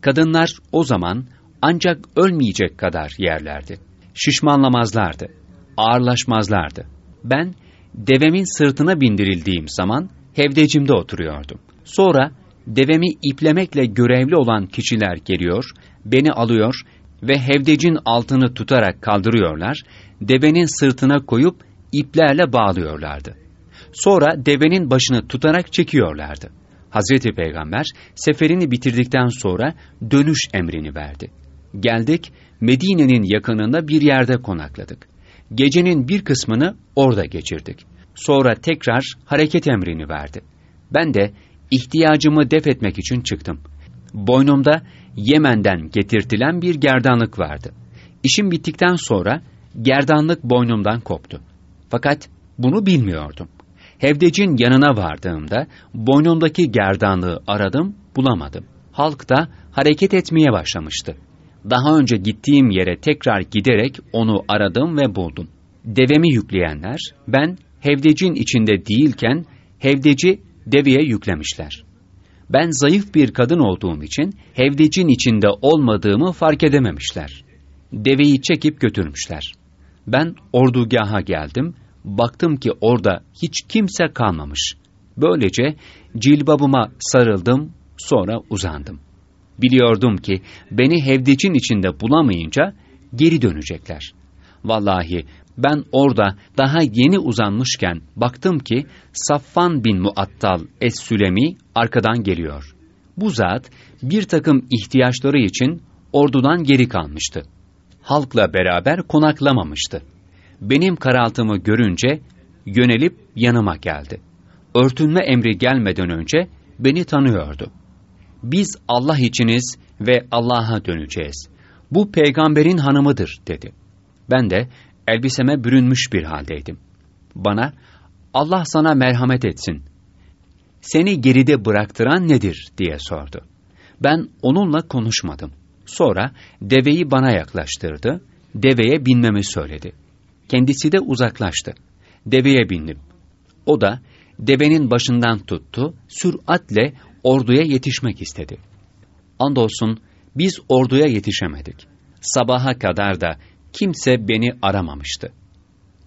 Speaker 1: Kadınlar o zaman ancak ölmeyecek kadar yerlerdi. Şişmanlamazlardı, ağırlaşmazlardı. Ben devemin sırtına bindirildiğim zaman hevdecimde oturuyordum. Sonra devemi iplemekle görevli olan kişiler geliyor, beni alıyor ve hevdecin altını tutarak kaldırıyorlar, devenin sırtına koyup iplerle bağlıyorlardı. Sonra devenin başını tutarak çekiyorlardı. Hazreti Peygamber seferini bitirdikten sonra dönüş emrini verdi. Geldik, Medine'nin yakınında bir yerde konakladık. Gecenin bir kısmını orada geçirdik. Sonra tekrar hareket emrini verdi. Ben de ihtiyacımı def etmek için çıktım. Boynumda Yemen'den getirtilen bir gerdanlık vardı. İşim bittikten sonra gerdanlık boynumdan koptu. Fakat bunu bilmiyordum. Hevdecin yanına vardığımda boynumdaki gerdanlığı aradım, bulamadım. Halk da hareket etmeye başlamıştı. Daha önce gittiğim yere tekrar giderek onu aradım ve buldum. Devemi yükleyenler, ben hevdecin içinde değilken hevdeci deveye yüklemişler. Ben zayıf bir kadın olduğum için hevdecin içinde olmadığımı fark edememişler. Deveyi çekip götürmüşler. Ben ordugaha geldim, baktım ki orada hiç kimse kalmamış. Böylece cilbabıma sarıldım, sonra uzandım. Biliyordum ki beni hevdecin içinde bulamayınca geri dönecekler. Vallahi ben orada daha yeni uzanmışken baktım ki Saffan bin Muattal Es-Sülemi arkadan geliyor. Bu zat bir takım ihtiyaçları için ordudan geri kalmıştı. Halkla beraber konaklamamıştı. Benim karaltımı görünce yönelip yanıma geldi. Örtünme emri gelmeden önce beni tanıyordu. Biz Allah içiniz ve Allah'a döneceğiz. Bu peygamberin hanımıdır dedi. Ben de elbiseme bürünmüş bir haldeydim. Bana, Allah sana merhamet etsin. Seni geride bıraktıran nedir diye sordu. Ben onunla konuşmadım. Sonra deveyi bana yaklaştırdı, deveye binmemi söyledi. Kendisi de uzaklaştı. Deveye bindim. O da devenin başından tuttu, süratle orduya yetişmek istedi. Andolsun biz orduya yetişemedik. Sabaha kadar da kimse beni aramamıştı.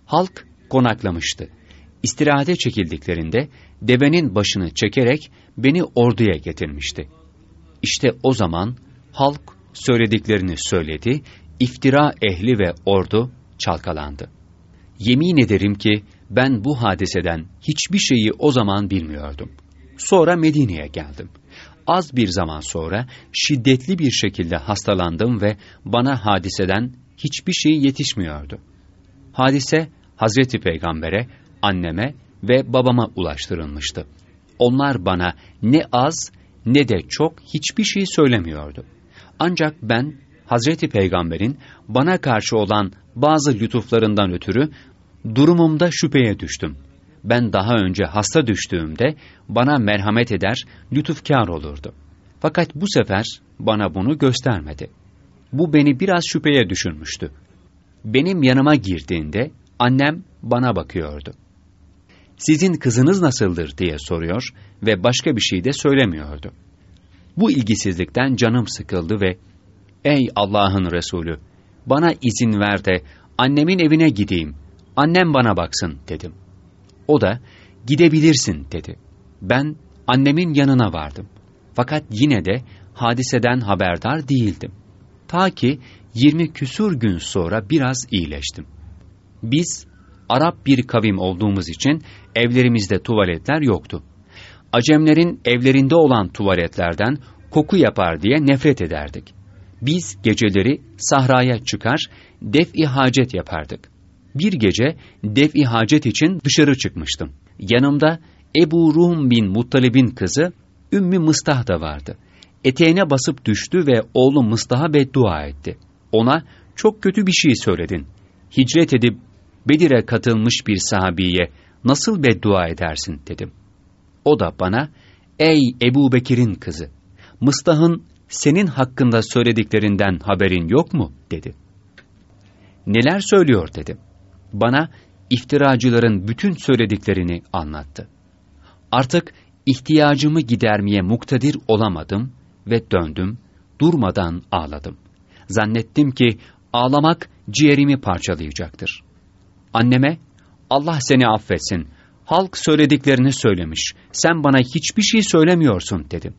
Speaker 1: Halk konaklamıştı. İstirahate çekildiklerinde devenin başını çekerek beni orduya getirmişti. İşte o zaman halk söylediklerini söyledi, iftira ehli ve ordu çalkalandı. Yemin ederim ki ben bu hadiseden hiçbir şeyi o zaman bilmiyordum. Sonra Medine'ye geldim. Az bir zaman sonra şiddetli bir şekilde hastalandım ve bana hadiseden hiçbir şey yetişmiyordu. Hadise Hazreti Peygamber'e, anneme ve babama ulaştırılmıştı. Onlar bana ne az ne de çok hiçbir şey söylemiyordu. Ancak ben Hazreti Peygamber'in bana karşı olan bazı lütuflarından ötürü durumumda şüpheye düştüm. Ben daha önce hasta düştüğümde bana merhamet eder, lütufkar olurdu. Fakat bu sefer bana bunu göstermedi. Bu beni biraz şüpheye düşürmüştü. Benim yanıma girdiğinde annem bana bakıyordu. Sizin kızınız nasıldır diye soruyor ve başka bir şey de söylemiyordu. Bu ilgisizlikten canım sıkıldı ve Ey Allah'ın Resulü! Bana izin ver de annemin evine gideyim. Annem bana baksın dedim. O da gidebilirsin dedi. Ben annemin yanına vardım. Fakat yine de hadiseden haberdar değildim. Ta ki 20 küsur gün sonra biraz iyileştim. Biz Arap bir kavim olduğumuz için evlerimizde tuvaletler yoktu. Acemlerin evlerinde olan tuvaletlerden koku yapar diye nefret ederdik. Biz geceleri sahraya çıkar, def-i hacet yapardık. Bir gece def-i hacet için dışarı çıkmıştım. Yanımda Ebu Rum bin Muttalib'in kızı Ümmü Mıstah da vardı. Eteğine basıp düştü ve oğlu Mıstah'a beddua etti. Ona çok kötü bir şey söyledin. Hicret edip Bedir'e katılmış bir sahabiye nasıl beddua edersin dedim. O da bana, ey Ebu Bekir'in kızı, Mıstah'ın senin hakkında söylediklerinden haberin yok mu? dedi. Neler söylüyor dedim. Bana iftiracıların bütün söylediklerini anlattı. Artık ihtiyacımı gidermeye muktedir olamadım ve döndüm, durmadan ağladım. Zannettim ki ağlamak ciğerimi parçalayacaktır. Anneme, Allah seni affetsin. Halk söylediklerini söylemiş. Sen bana hiçbir şey söylemiyorsun dedim.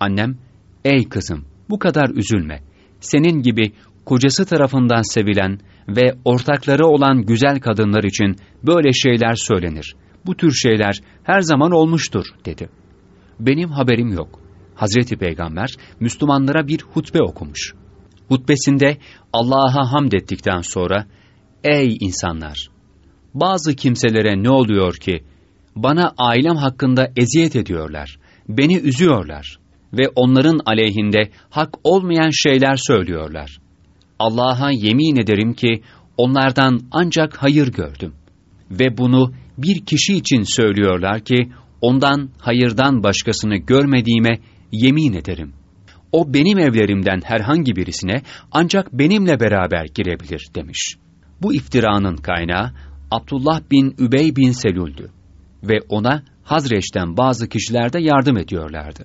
Speaker 1: Annem, ey kızım bu kadar üzülme. Senin gibi kocası tarafından sevilen ve ortakları olan güzel kadınlar için böyle şeyler söylenir. Bu tür şeyler her zaman olmuştur dedi. Benim haberim yok. Hazreti Peygamber Müslümanlara bir hutbe okumuş. Hutbesinde Allah'a hamd ettikten sonra Ey insanlar! Bazı kimselere ne oluyor ki bana ailem hakkında eziyet ediyorlar, beni üzüyorlar ve onların aleyhinde hak olmayan şeyler söylüyorlar. Allah'a yemin ederim ki onlardan ancak hayır gördüm. Ve bunu bir kişi için söylüyorlar ki ondan hayırdan başkasını görmediğime yemin ederim. O benim evlerimden herhangi birisine ancak benimle beraber girebilir demiş. Bu iftiranın kaynağı Abdullah bin Übey bin Selül'dü ve ona Hazreç'ten bazı kişiler de yardım ediyorlardı.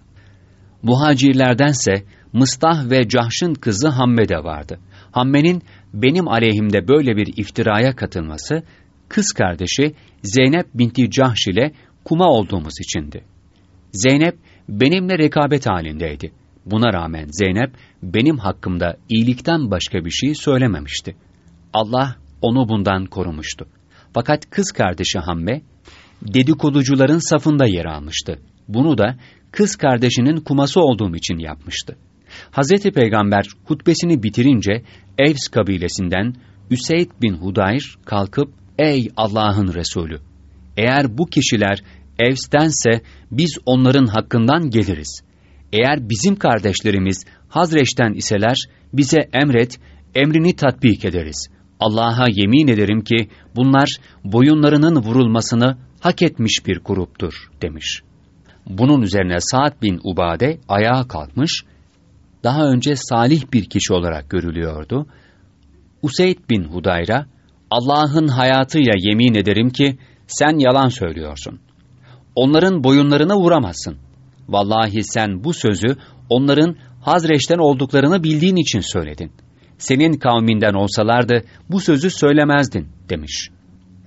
Speaker 1: Muhacirlerdense Mıstah ve Cahş'ın kızı Hamme de vardı. Hamme'nin benim aleyhimde böyle bir iftiraya katılması, kız kardeşi Zeynep binti Cahş ile kuma olduğumuz içindi. Zeynep benimle rekabet halindeydi. Buna rağmen Zeynep benim hakkımda iyilikten başka bir şey söylememişti. Allah onu bundan korumuştu. Fakat kız kardeşi Hamme dedikoducuların safında yer almıştı. Bunu da kız kardeşinin kuması olduğum için yapmıştı. Hazreti Peygamber hutbesini bitirince Evs kabilesinden Üseyd bin Hudayr kalkıp Ey Allah'ın Resulü! Eğer bu kişiler Evs'tense biz onların hakkından geliriz. Eğer bizim kardeşlerimiz Hazreç'ten iseler bize emret, emrini tatbik ederiz. Allah'a yemin ederim ki bunlar boyunlarının vurulmasını hak etmiş bir gruptur demiş. Bunun üzerine Sa'd bin Ubade ayağa kalkmış, daha önce salih bir kişi olarak görülüyordu. Useyd bin Hudayra, Allah'ın hayatıyla yemin ederim ki sen yalan söylüyorsun. Onların boyunlarına vuramazsın. Vallahi sen bu sözü onların Hazreç'ten olduklarını bildiğin için söyledin. Senin kavminden olsalardı bu sözü söylemezdin demiş.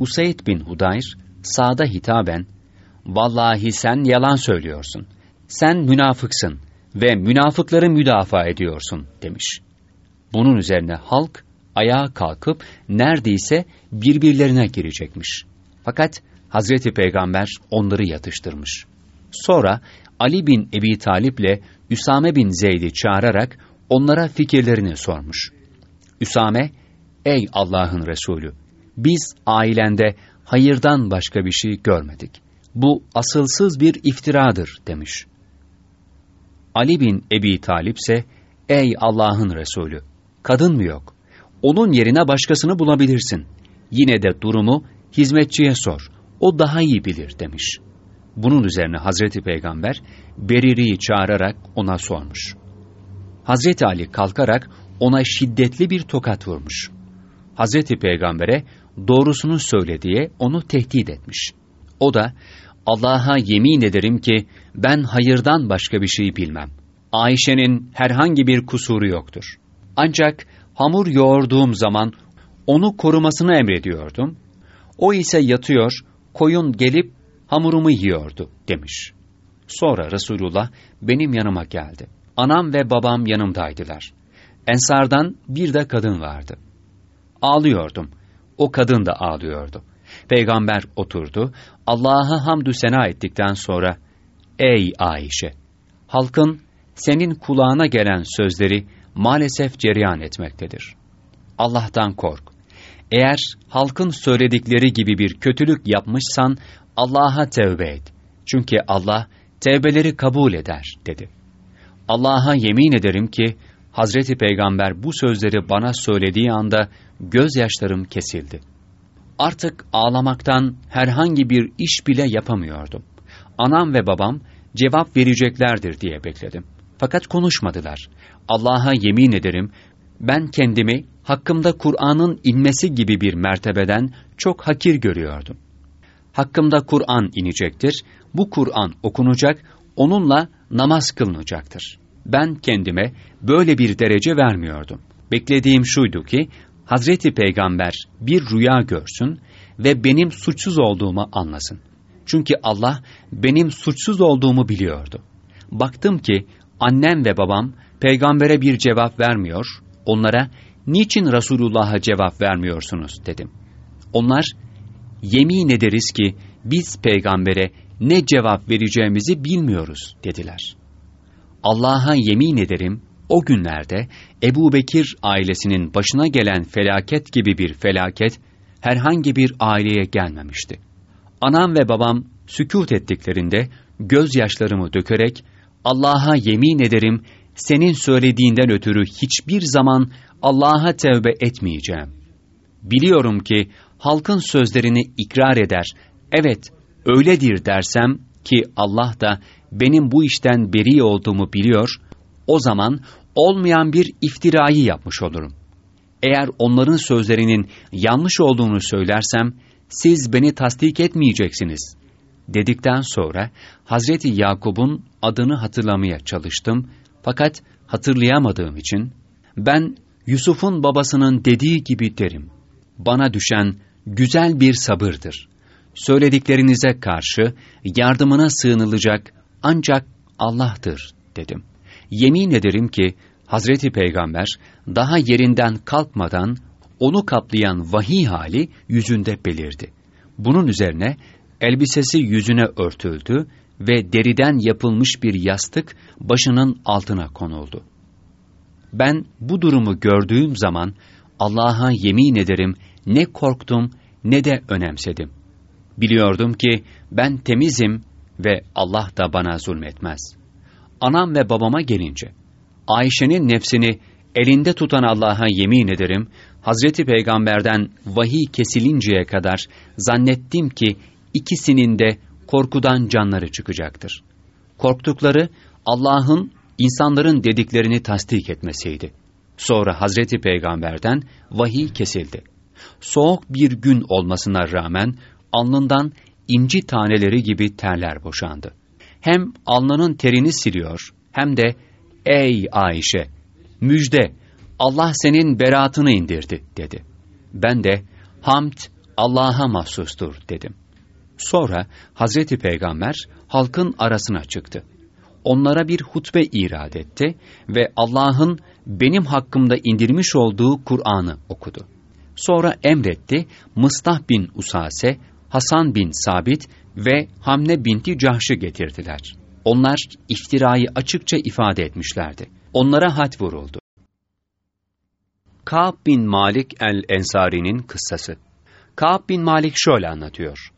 Speaker 1: Useyd bin Hudayr, sağda hitaben, Vallahi sen yalan söylüyorsun. Sen münafıksın ve münafıkları müdafaa ediyorsun demiş. Bunun üzerine halk ayağa kalkıp neredeyse birbirlerine girecekmiş. Fakat Hazreti Peygamber onları yatıştırmış. Sonra Ali bin Ebi Talip ile Üsame bin Zeyd'i çağırarak onlara fikirlerini sormuş. Üsame, ey Allah'ın Resulü, biz ailende hayırdan başka bir şey görmedik. Bu asılsız bir iftiradır demiş. Ali bin Ebi Talip ise, ey Allah'ın Resulü, kadın mı yok? Onun yerine başkasını bulabilirsin. Yine de durumu hizmetçiye sor, o daha iyi bilir demiş. Bunun üzerine Hazreti Peygamber Beriri'yi çağırarak ona sormuş. Hazreti Ali kalkarak ona şiddetli bir tokat vurmuş. Hazreti Peygamber'e doğrusunu söyle onu tehdit etmiş. O da Allah'a yemin ederim ki ben hayırdan başka bir şey bilmem. Ayşe'nin herhangi bir kusuru yoktur. Ancak hamur yoğurduğum zaman onu korumasını emrediyordum. O ise yatıyor, koyun gelip hamurumu yiyordu demiş. Sonra Resulullah benim yanıma geldi. Anam ve babam yanımdaydılar. Ensardan bir de kadın vardı. Ağlıyordum. O kadın da ağlıyordu. Peygamber oturdu, Allah'a hamdü sena ettikten sonra, Ey Ayşe! Halkın senin kulağına gelen sözleri maalesef cereyan etmektedir. Allah'tan kork. Eğer halkın söyledikleri gibi bir kötülük yapmışsan, Allah'a tevbe et. Çünkü Allah tevbeleri kabul eder, dedi. Allah'a yemin ederim ki, Hazreti Peygamber bu sözleri bana söylediği anda gözyaşlarım kesildi. Artık ağlamaktan herhangi bir iş bile yapamıyordum. Anam ve babam cevap vereceklerdir diye bekledim. Fakat konuşmadılar. Allah'a yemin ederim, ben kendimi hakkımda Kur'an'ın inmesi gibi bir mertebeden çok hakir görüyordum. Hakkımda Kur'an inecektir, bu Kur'an okunacak, onunla namaz kılınacaktır. Ben kendime böyle bir derece vermiyordum. Beklediğim şuydu ki, Hazreti Peygamber bir rüya görsün ve benim suçsuz olduğumu anlasın. Çünkü Allah benim suçsuz olduğumu biliyordu. Baktım ki annem ve babam peygambere bir cevap vermiyor, onlara niçin Resulullah'a cevap vermiyorsunuz dedim. Onlar yemin ederiz ki biz peygambere ne cevap vereceğimizi bilmiyoruz dediler. Allah'a yemin ederim o günlerde Ebu Bekir ailesinin başına gelen felaket gibi bir felaket herhangi bir aileye gelmemişti. Anam ve babam sükut ettiklerinde gözyaşlarımı dökerek Allah'a yemin ederim senin söylediğinden ötürü hiçbir zaman Allah'a tevbe etmeyeceğim. Biliyorum ki halkın sözlerini ikrar eder, evet öyledir dersem ki Allah da benim bu işten beri olduğumu biliyor, o zaman olmayan bir iftirayı yapmış olurum. Eğer onların sözlerinin yanlış olduğunu söylersem, siz beni tasdik etmeyeceksiniz. Dedikten sonra Hazreti Yakub'un adını hatırlamaya çalıştım fakat hatırlayamadığım için ben Yusuf'un babasının dediği gibi derim. Bana düşen güzel bir sabırdır. Söylediklerinize karşı yardımına sığınılacak ancak Allah'tır dedim. Yemin ederim ki Hazreti Peygamber daha yerinden kalkmadan onu kaplayan vahiy hali yüzünde belirdi. Bunun üzerine elbisesi yüzüne örtüldü ve deriden yapılmış bir yastık başının altına konuldu. Ben bu durumu gördüğüm zaman Allah'a yemin ederim ne korktum ne de önemsedim. Biliyordum ki ben temizim ve Allah da bana zulmetmez. Anam ve babama gelince, Ayşe'nin nefsini elinde tutan Allah'a yemin ederim, Hazreti Peygamber'den vahiy kesilinceye kadar zannettim ki ikisinin de korkudan canları çıkacaktır. Korktukları Allah'ın insanların dediklerini tasdik etmesiydi. Sonra Hazreti Peygamber'den vahiy kesildi. Soğuk bir gün olmasına rağmen alnından inci taneleri gibi terler boşandı. Hem alnının terini siliyor hem de ''Ey Ayşe, müjde, Allah senin beratını indirdi.'' dedi. Ben de ''Hamd Allah'a mahsustur.'' dedim. Sonra Hazreti Peygamber halkın arasına çıktı. Onlara bir hutbe irad etti ve Allah'ın benim hakkımda indirmiş olduğu Kur'an'ı okudu. Sonra emretti, Mıstah bin Usase, Hasan bin Sabit ve Hamne binti Cahş'ı getirdiler. Onlar iftirayı açıkça ifade etmişlerdi. Onlara had vuruldu. Ka'b bin Malik el-Ensari'nin kıssası. Ka'b bin Malik şöyle anlatıyor.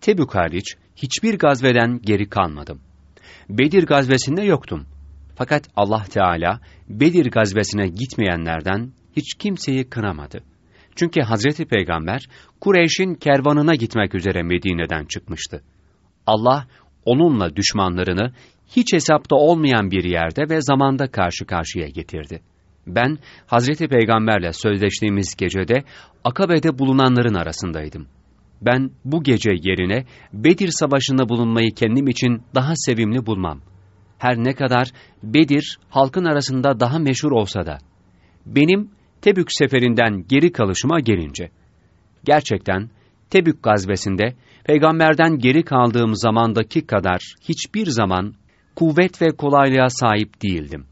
Speaker 1: Tebük hariç hiçbir gazveden geri kalmadım. Bedir gazvesinde yoktum. Fakat Allah Teala Bedir gazvesine gitmeyenlerden hiç kimseyi kınamadı. Çünkü Hazreti Peygamber Kureyş'in kervanına gitmek üzere Medine'den çıkmıştı. Allah onunla düşmanlarını hiç hesapta olmayan bir yerde ve zamanda karşı karşıya getirdi. Ben Hazreti Peygamberle sözleştiğimiz gecede Akabe'de bulunanların arasındaydım. Ben bu gece yerine Bedir Savaşı'nda bulunmayı kendim için daha sevimli bulmam. Her ne kadar Bedir halkın arasında daha meşhur olsa da. Benim Tebük seferinden geri kalışıma gelince. Gerçekten Tebük gazvesinde peygamberden geri kaldığım zamandaki kadar hiçbir zaman kuvvet ve kolaylığa sahip değildim.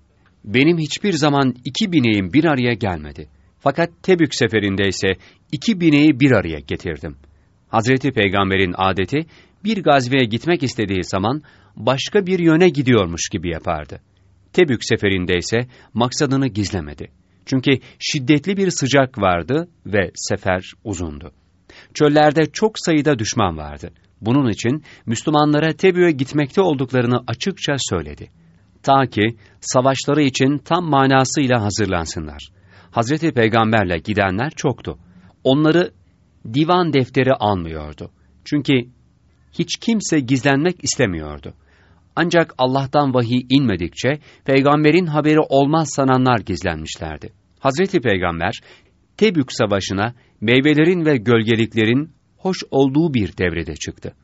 Speaker 1: Benim hiçbir zaman iki bineğim bir araya gelmedi. Fakat Tebük seferinde ise iki bineği bir araya getirdim. Hazreti Peygamber'in adeti bir gazveye gitmek istediği zaman başka bir yöne gidiyormuş gibi yapardı. Tebük seferinde ise maksadını gizlemedi. Çünkü şiddetli bir sıcak vardı ve sefer uzundu. Çöllerde çok sayıda düşman vardı. Bunun için Müslümanlara Tebük'e gitmekte olduklarını açıkça söyledi. Ta ki savaşları için tam manasıyla hazırlansınlar. Hazreti Peygamberle gidenler çoktu. Onları divan defteri almıyordu. Çünkü hiç kimse gizlenmek istemiyordu. Ancak Allah'tan vahiy inmedikçe peygamberin haberi olmaz sananlar gizlenmişlerdi. Hazreti Peygamber Tebük Savaşı'na meyvelerin ve gölgeliklerin hoş olduğu bir devrede çıktı.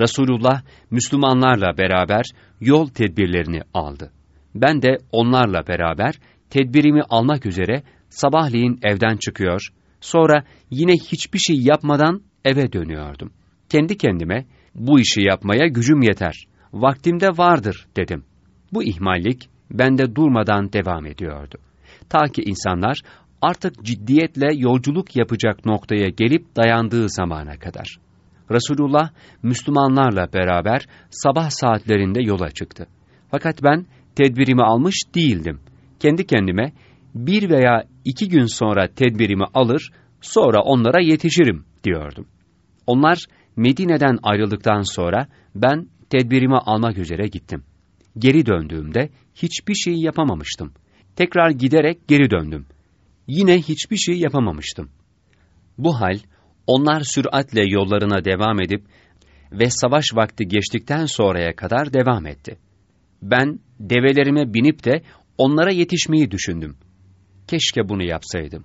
Speaker 1: Resulullah Müslümanlarla beraber yol tedbirlerini aldı. Ben de onlarla beraber tedbirimi almak üzere sabahleyin evden çıkıyor, sonra yine hiçbir şey yapmadan eve dönüyordum. Kendi kendime bu işi yapmaya gücüm yeter, vaktimde vardır dedim. Bu ihmallik bende durmadan devam ediyordu. Ta ki insanlar artık ciddiyetle yolculuk yapacak noktaya gelip dayandığı zamana kadar. Resulullah Müslümanlarla beraber sabah saatlerinde yola çıktı. Fakat ben tedbirimi almış değildim. Kendi kendime bir veya iki gün sonra tedbirimi alır, sonra onlara yetişirim diyordum. Onlar Medine'den ayrıldıktan sonra ben tedbirimi almak üzere gittim. Geri döndüğümde hiçbir şey yapamamıştım. Tekrar giderek geri döndüm. Yine hiçbir şey yapamamıştım. Bu hal, onlar süratle yollarına devam edip ve savaş vakti geçtikten sonraya kadar devam etti. Ben develerime binip de onlara yetişmeyi düşündüm. Keşke bunu yapsaydım.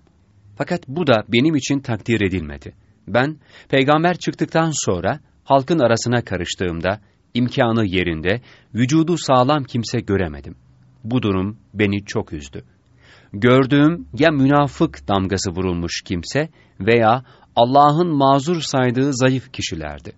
Speaker 1: Fakat bu da benim için takdir edilmedi. Ben, peygamber çıktıktan sonra halkın arasına karıştığımda, imkanı yerinde, vücudu sağlam kimse göremedim. Bu durum beni çok üzdü. Gördüğüm ya münafık damgası vurulmuş kimse veya Allah'ın mazur saydığı zayıf kişilerdi.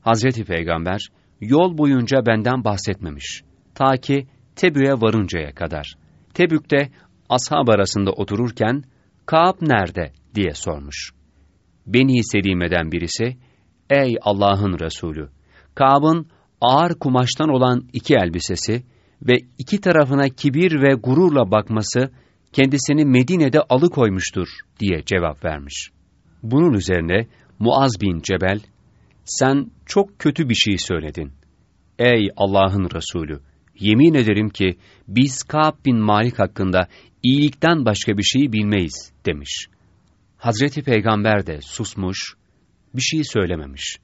Speaker 1: Hazreti Peygamber yol boyunca benden bahsetmemiş. Ta ki Tebük'e varıncaya kadar. Tebük'te ashab arasında otururken Kaab nerede diye sormuş. Beni Selime'den birisi, ey Allah'ın Resulü, Kaab'ın ağır kumaştan olan iki elbisesi ve iki tarafına kibir ve gururla bakması kendisini Medine'de alıkoymuştur diye cevap vermiş. Bunun üzerine Muaz bin Cebel, sen çok kötü bir şey söyledin. Ey Allah'ın Resulü, yemin ederim ki biz Ka'b bin Malik hakkında iyilikten başka bir şey bilmeyiz demiş. Hazreti Peygamber de susmuş, bir şey söylememiş.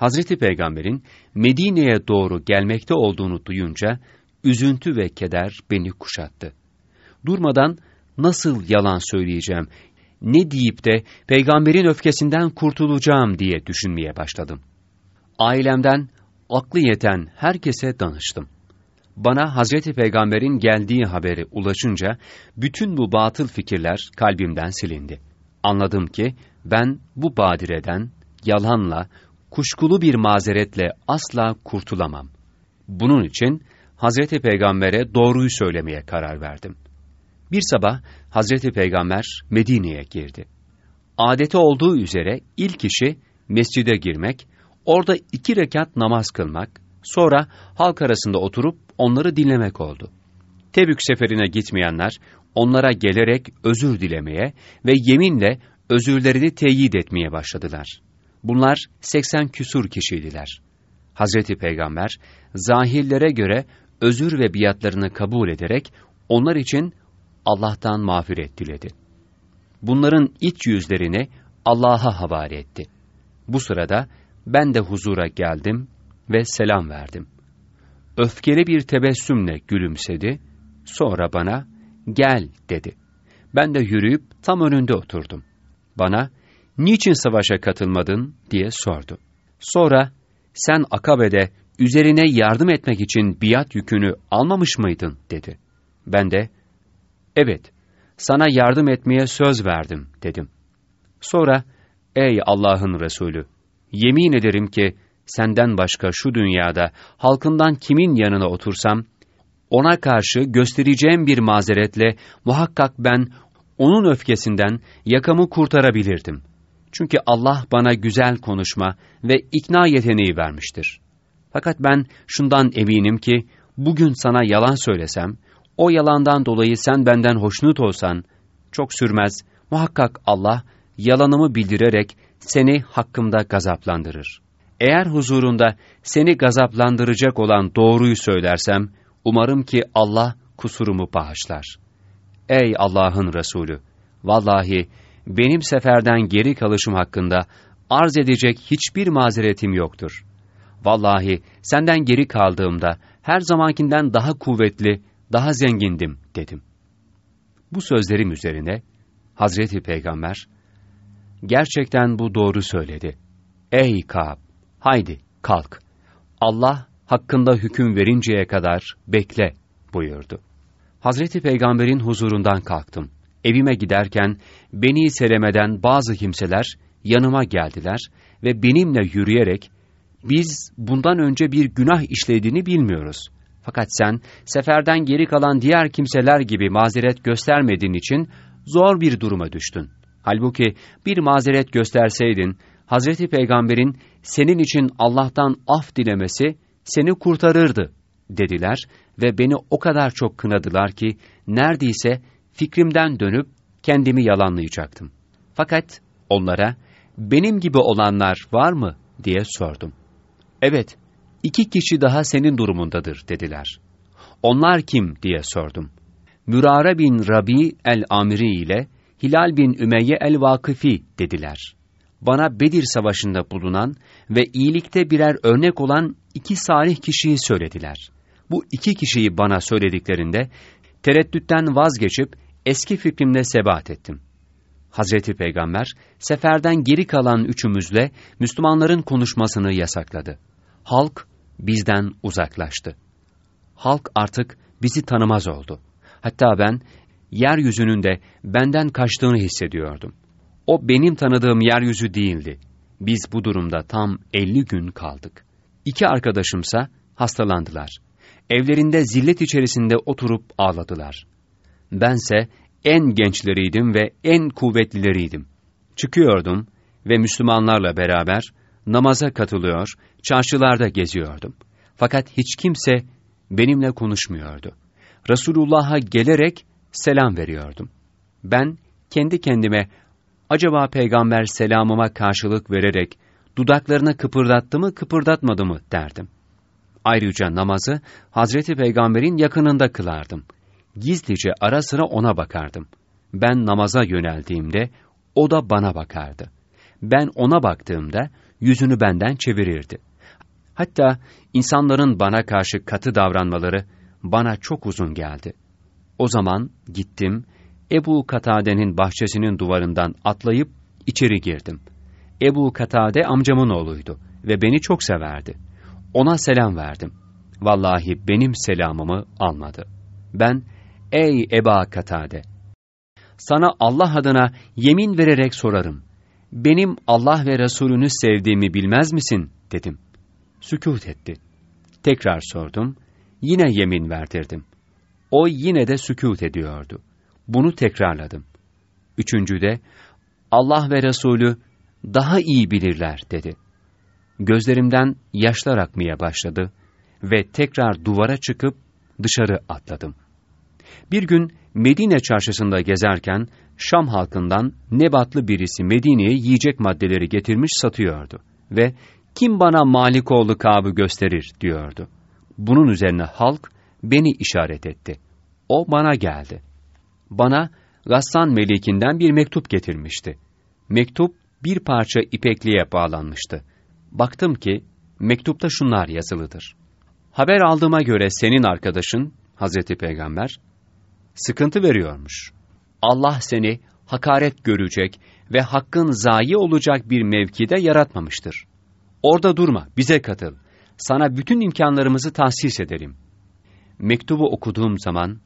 Speaker 1: Hazreti Peygamber'in Medine'ye doğru gelmekte olduğunu duyunca üzüntü ve keder beni kuşattı. Durmadan nasıl yalan söyleyeceğim, ne deyip de peygamberin öfkesinden kurtulacağım diye düşünmeye başladım. Ailemden aklı yeten herkese danıştım. Bana Hazreti Peygamber'in geldiği haberi ulaşınca bütün bu batıl fikirler kalbimden silindi. Anladım ki ben bu badireden yalanla, kuşkulu bir mazeretle asla kurtulamam. Bunun için Hazreti Peygamber'e doğruyu söylemeye karar verdim. Bir sabah Hazreti Peygamber Medine'ye girdi. Adeti olduğu üzere ilk işi mescide girmek, orada iki rekat namaz kılmak, sonra halk arasında oturup onları dinlemek oldu. Tebük seferine gitmeyenler onlara gelerek özür dilemeye ve yeminle özürlerini teyit etmeye başladılar. Bunlar 80 küsur kişiydiler. Hazreti Peygamber zahirlere göre özür ve biatlarını kabul ederek onlar için Allah'tan mağfiret diledi. Bunların iç yüzlerini Allah'a havale etti. Bu sırada ben de huzura geldim ve selam verdim. Öfkeli bir tebessümle gülümsedi, sonra bana gel dedi. Ben de yürüyüp tam önünde oturdum. Bana niçin savaşa katılmadın diye sordu. Sonra sen Akabe'de üzerine yardım etmek için biat yükünü almamış mıydın dedi. Ben de Evet, sana yardım etmeye söz verdim, dedim. Sonra, ey Allah'ın Resulü, yemin ederim ki, senden başka şu dünyada halkından kimin yanına otursam, ona karşı göstereceğim bir mazeretle muhakkak ben onun öfkesinden yakamı kurtarabilirdim. Çünkü Allah bana güzel konuşma ve ikna yeteneği vermiştir. Fakat ben şundan eminim ki, bugün sana yalan söylesem, o yalandan dolayı sen benden hoşnut olsan, çok sürmez, muhakkak Allah yalanımı bildirerek seni hakkımda gazaplandırır. Eğer huzurunda seni gazaplandıracak olan doğruyu söylersem, umarım ki Allah kusurumu bağışlar. Ey Allah'ın Resulü! Vallahi benim seferden geri kalışım hakkında arz edecek hiçbir mazeretim yoktur. Vallahi senden geri kaldığımda her zamankinden daha kuvvetli daha zengindim dedim. Bu sözlerim üzerine Hazreti Peygamber, gerçekten bu doğru söyledi. Ey Ka'b, haydi kalk. Allah hakkında hüküm verinceye kadar bekle buyurdu. Hazreti Peygamber'in huzurundan kalktım. Evime giderken Beni Seleme'den bazı kimseler yanıma geldiler ve benimle yürüyerek, biz bundan önce bir günah işlediğini bilmiyoruz. Fakat sen seferden geri kalan diğer kimseler gibi mazeret göstermediğin için zor bir duruma düştün. Halbuki bir mazeret gösterseydin, Hazreti Peygamber'in senin için Allah'tan af dilemesi seni kurtarırdı dediler ve beni o kadar çok kınadılar ki neredeyse fikrimden dönüp kendimi yalanlayacaktım. Fakat onlara benim gibi olanlar var mı diye sordum. Evet, iki kişi daha senin durumundadır dediler. Onlar kim diye sordum. Mürare bin Rabi el-Amiri ile Hilal bin Ümeyye el-Vakifi dediler. Bana Bedir Savaşı'nda bulunan ve iyilikte birer örnek olan iki salih kişiyi söylediler. Bu iki kişiyi bana söylediklerinde tereddütten vazgeçip eski fikrimde sebat ettim. Hazreti Peygamber seferden geri kalan üçümüzle Müslümanların konuşmasını yasakladı. Halk bizden uzaklaştı. Halk artık bizi tanımaz oldu. Hatta ben yeryüzünün de benden kaçtığını hissediyordum. O benim tanıdığım yeryüzü değildi. Biz bu durumda tam 50 gün kaldık. İki arkadaşımsa hastalandılar. Evlerinde zillet içerisinde oturup ağladılar. Bense en gençleriydim ve en kuvvetlileriydim. Çıkıyordum ve Müslümanlarla beraber namaza katılıyor, çarşılarda geziyordum. Fakat hiç kimse benimle konuşmuyordu. Resulullah'a gelerek selam veriyordum. Ben kendi kendime acaba peygamber selamıma karşılık vererek dudaklarını kıpırdattı mı kıpırdatmadı mı derdim. Ayrıca namazı Hazreti Peygamber'in yakınında kılardım. Gizlice ara sıra ona bakardım. Ben namaza yöneldiğimde o da bana bakardı. Ben ona baktığımda yüzünü benden çevirirdi. Hatta insanların bana karşı katı davranmaları bana çok uzun geldi. O zaman gittim, Ebu Katade'nin bahçesinin duvarından atlayıp içeri girdim. Ebu Katade amcamın oğluydu ve beni çok severdi. Ona selam verdim. Vallahi benim selamımı almadı. Ben, ey Eba Katade! Sana Allah adına yemin vererek sorarım. Benim Allah ve Resulünü sevdiğimi bilmez misin? dedim. Sükut etti. Tekrar sordum. Yine yemin verdirdim. O yine de sükut ediyordu. Bunu tekrarladım. Üçüncüde, Allah ve Resulü daha iyi bilirler dedi. Gözlerimden yaşlar akmaya başladı ve tekrar duvara çıkıp dışarı atladım. Bir gün Medine çarşısında gezerken Şam halkından nebatlı birisi Medine'ye yiyecek maddeleri getirmiş satıyordu ve kim bana Malikoğlu Kab'ı gösterir diyordu. Bunun üzerine halk beni işaret etti. O bana geldi. Bana Gassan Melik'inden bir mektup getirmişti. Mektup bir parça ipekliğe bağlanmıştı. Baktım ki mektupta şunlar yazılıdır. Haber aldığıma göre senin arkadaşın Hazreti Peygamber sıkıntı veriyormuş. Allah seni hakaret görecek ve hakkın zayi olacak bir mevkide yaratmamıştır. Orada durma, bize katıl. Sana bütün imkanlarımızı tahsis edelim. Mektubu okuduğum zaman,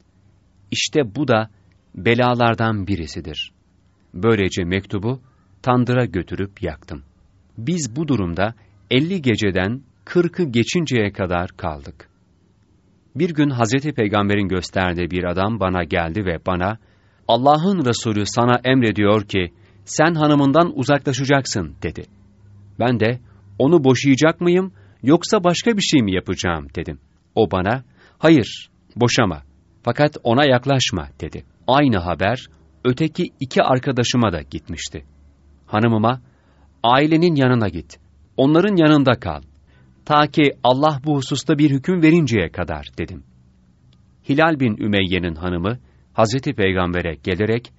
Speaker 1: işte bu da belalardan birisidir. Böylece mektubu tandıra götürüp yaktım. Biz bu durumda 50 geceden 40'ı geçinceye kadar kaldık. Bir gün Hazreti Peygamber'in gösterdiği bir adam bana geldi ve bana, Allah'ın Resulü sana emrediyor ki, sen hanımından uzaklaşacaksın dedi. Ben de, onu boşayacak mıyım, yoksa başka bir şey mi yapacağım dedim. O bana, hayır, boşama, fakat ona yaklaşma dedi. Aynı haber, öteki iki arkadaşıma da gitmişti. Hanımıma, ailenin yanına git, onların yanında kal, ta ki Allah bu hususta bir hüküm verinceye kadar dedim. Hilal bin Ümeyye'nin hanımı, Hazreti Peygamber'e gelerek,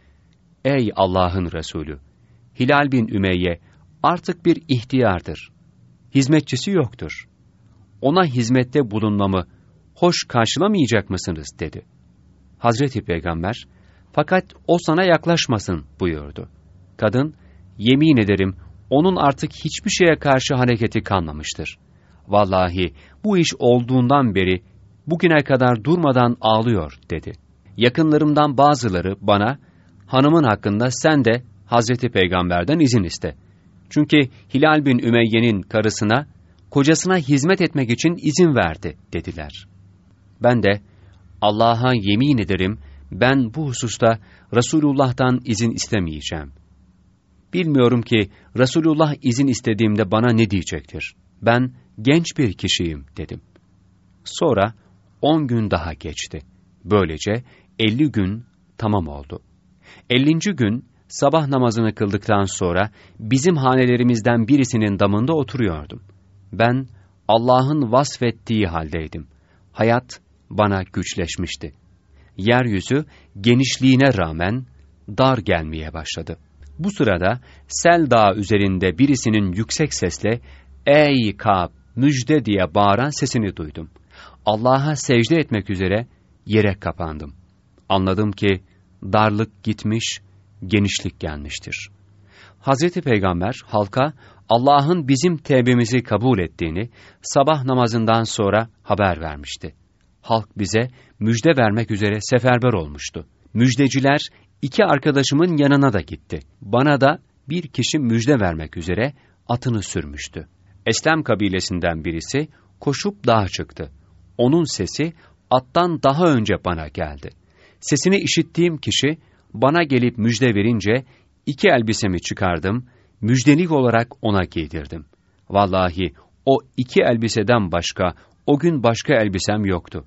Speaker 1: Ey Allah'ın Resulü! Hilal bin Ümeyye artık bir ihtiyardır. Hizmetçisi yoktur. Ona hizmette bulunmamı hoş karşılamayacak mısınız? dedi. Hazreti Peygamber, fakat o sana yaklaşmasın buyurdu. Kadın, yemin ederim onun artık hiçbir şeye karşı hareketi kalmamıştır. Vallahi bu iş olduğundan beri bugüne kadar durmadan ağlıyor dedi. Yakınlarımdan bazıları bana, hanımın hakkında sen de Hazreti Peygamber'den izin iste. Çünkü Hilal bin Ümeyye'nin karısına, kocasına hizmet etmek için izin verdi dediler. Ben de, Allah'a yemin ederim, ben bu hususta Resulullah'tan izin istemeyeceğim. Bilmiyorum ki Resulullah izin istediğimde bana ne diyecektir. Ben genç bir kişiyim dedim. Sonra on gün daha geçti. Böylece elli gün tamam oldu. Ellinci gün sabah namazını kıldıktan sonra bizim hanelerimizden birisinin damında oturuyordum. Ben Allah'ın vasfettiği haldeydim. Hayat bana güçleşmişti. Yeryüzü genişliğine rağmen dar gelmeye başladı. Bu sırada Sel Dağı üzerinde birisinin yüksek sesle ''Ey Kab, müjde!'' diye bağıran sesini duydum. Allah'a secde etmek üzere yere kapandım. Anladım ki darlık gitmiş, genişlik gelmiştir. Hazreti Peygamber halka Allah'ın bizim tevbemizi kabul ettiğini sabah namazından sonra haber vermişti. Halk bize müjde vermek üzere seferber olmuştu. Müjdeciler iki arkadaşımın yanına da gitti. Bana da bir kişi müjde vermek üzere atını sürmüştü. Eslem kabilesinden birisi koşup dağa çıktı. Onun sesi attan daha önce bana geldi. Sesini işittiğim kişi bana gelip müjde verince iki elbisemi çıkardım, müjdelik olarak ona giydirdim. Vallahi o iki elbiseden başka o gün başka elbisem yoktu.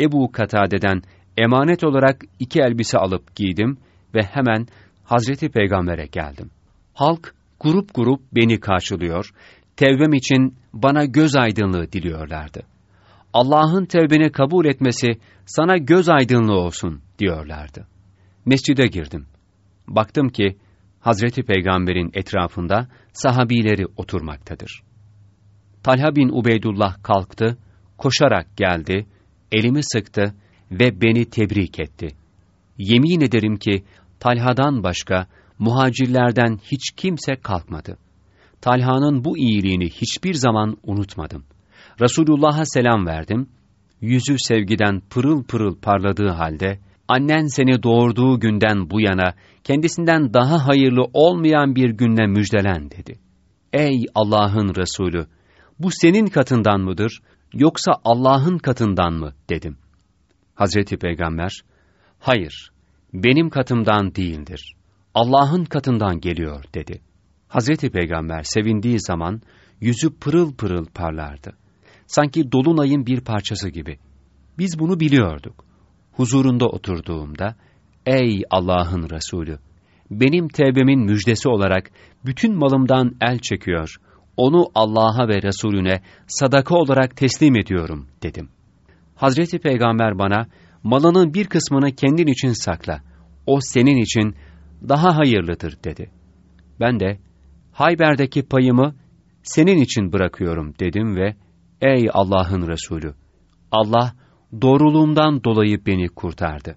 Speaker 1: Ebu Katade'den emanet olarak iki elbise alıp giydim ve hemen Hazreti Peygamber'e geldim. Halk grup grup beni karşılıyor, tevbem için bana göz aydınlığı diliyorlardı. Allah'ın tevbeni kabul etmesi sana göz aydınlığı olsun diyorlardı. Mescide girdim. Baktım ki Hazreti Peygamber'in etrafında sahabileri oturmaktadır. Talha bin Ubeydullah kalktı, koşarak geldi, elimi sıktı ve beni tebrik etti. Yemin ederim ki Talha'dan başka muhacirlerden hiç kimse kalkmadı. Talha'nın bu iyiliğini hiçbir zaman unutmadım. Resulullah'a selam verdim. Yüzü sevgiden pırıl pırıl parladığı halde, annen seni doğurduğu günden bu yana kendisinden daha hayırlı olmayan bir günle müjdelen dedi. Ey Allah'ın Resulü! Bu senin katından mıdır, yoksa Allah'ın katından mı? dedim. Hazreti Peygamber, hayır, benim katımdan değildir. Allah'ın katından geliyor dedi. Hazreti Peygamber sevindiği zaman yüzü pırıl pırıl parlardı. Sanki dolunayın bir parçası gibi. Biz bunu biliyorduk. Huzurunda oturduğumda, ey Allah'ın Resulü, benim tevbemin müjdesi olarak bütün malımdan el çekiyor, onu Allah'a ve Resulüne sadaka olarak teslim ediyorum dedim. Hazreti Peygamber bana, malının bir kısmını kendin için sakla, o senin için daha hayırlıdır dedi. Ben de, Hayber'deki payımı senin için bırakıyorum dedim ve, ey Allah'ın Resulü, Allah doğruluğumdan dolayı beni kurtardı.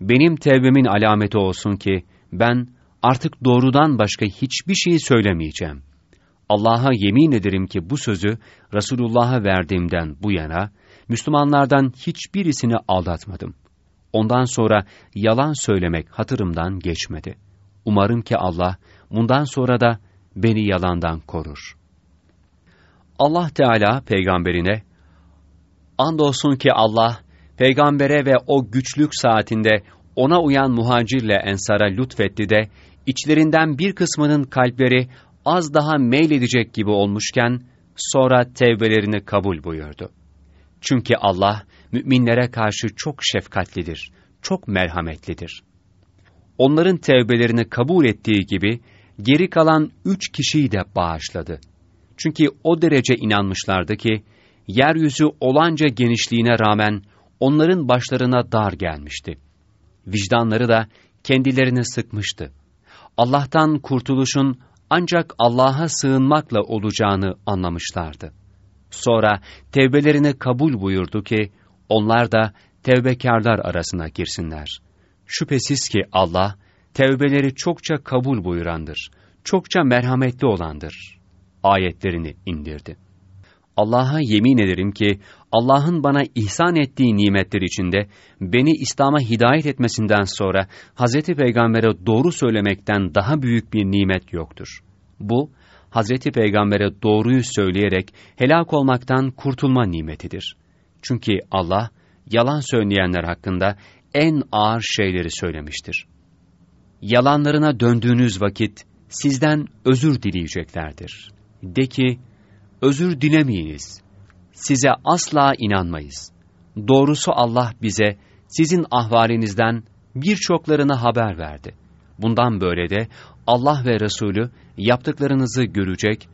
Speaker 1: Benim tevbemin alameti olsun ki, ben artık doğrudan başka hiçbir şeyi söylemeyeceğim. Allah'a yemin ederim ki bu sözü Resulullah'a verdiğimden bu yana, Müslümanlardan hiçbirisini aldatmadım. Ondan sonra yalan söylemek hatırımdan geçmedi. Umarım ki Allah bundan sonra da beni yalandan korur. Allah Teala peygamberine, Andolsun ki Allah, peygambere ve o güçlük saatinde ona uyan muhacirle ensara lütfetti de, içlerinden bir kısmının kalpleri az daha meyledecek gibi olmuşken, sonra tevbelerini kabul buyurdu. Çünkü Allah, müminlere karşı çok şefkatlidir, çok merhametlidir. Onların tevbelerini kabul ettiği gibi, geri kalan üç kişiyi de bağışladı. Çünkü o derece inanmışlardı ki, yeryüzü olanca genişliğine rağmen onların başlarına dar gelmişti. Vicdanları da kendilerini sıkmıştı. Allah'tan kurtuluşun ancak Allah'a sığınmakla olacağını anlamışlardı. Sonra tevbelerini kabul buyurdu ki, onlar da tevbekarlar arasına girsinler. Şüphesiz ki Allah, tevbeleri çokça kabul buyurandır, çokça merhametli olandır. Ayetlerini indirdi. Allah'a yemin ederim ki, Allah'ın bana ihsan ettiği nimetler içinde, beni İslam'a hidayet etmesinden sonra, Hz. Peygamber'e doğru söylemekten daha büyük bir nimet yoktur. Bu, Hazreti Peygamber'e doğruyu söyleyerek helak olmaktan kurtulma nimetidir. Çünkü Allah, yalan söyleyenler hakkında en ağır şeyleri söylemiştir. Yalanlarına döndüğünüz vakit sizden özür dileyeceklerdir. De ki, özür dilemeyiniz. Size asla inanmayız. Doğrusu Allah bize sizin ahvalinizden birçoklarını haber verdi. Bundan böyle de Allah ve Resulü yaptıklarınızı görecek,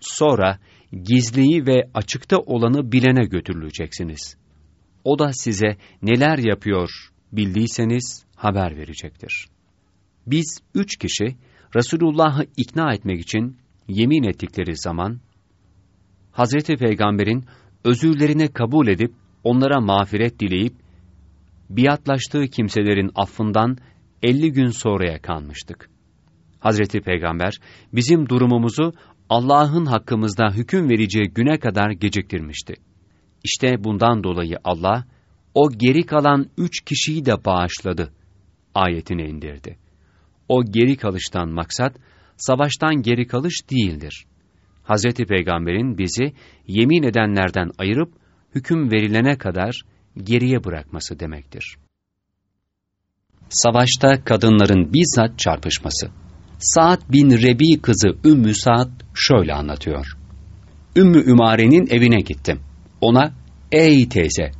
Speaker 1: sonra gizliyi ve açıkta olanı bilene götürüleceksiniz. O da size neler yapıyor bildiyseniz haber verecektir. Biz üç kişi Resulullah'ı ikna etmek için yemin ettikleri zaman, Hazreti Peygamber'in özürlerini kabul edip onlara mağfiret dileyip, biatlaştığı kimselerin affından 50 gün sonraya kalmıştık. Hazreti Peygamber bizim durumumuzu Allah'ın hakkımızda hüküm vereceği güne kadar geciktirmişti. İşte bundan dolayı Allah, o geri kalan üç kişiyi de bağışladı, ayetini indirdi. O geri kalıştan maksat, savaştan geri kalış değildir. Hazreti Peygamber'in bizi yemin edenlerden ayırıp, hüküm verilene kadar geriye bırakması demektir. Savaşta kadınların bizzat çarpışması Sa'd bin Rebi kızı Ümmü Sa'd şöyle anlatıyor. Ümmü Ümare'nin evine gittim. Ona, ey teyze,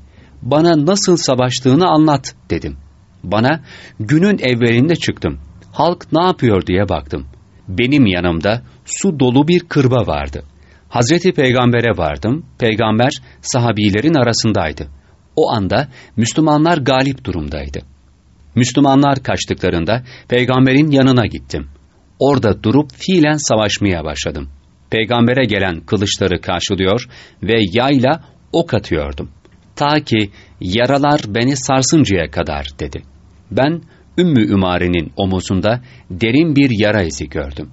Speaker 1: bana nasıl savaştığını anlat dedim. Bana, günün evvelinde çıktım. Halk ne yapıyor diye baktım. Benim yanımda su dolu bir kırba vardı. Hazreti Peygamber'e vardım. Peygamber sahabilerin arasındaydı. O anda Müslümanlar galip durumdaydı. Müslümanlar kaçtıklarında peygamberin yanına gittim. Orada durup fiilen savaşmaya başladım. Peygambere gelen kılıçları karşılıyor ve yayla ok atıyordum. Ta ki yaralar beni sarsıncaya kadar dedi. Ben Ümmü Ümare'nin omuzunda derin bir yara izi gördüm.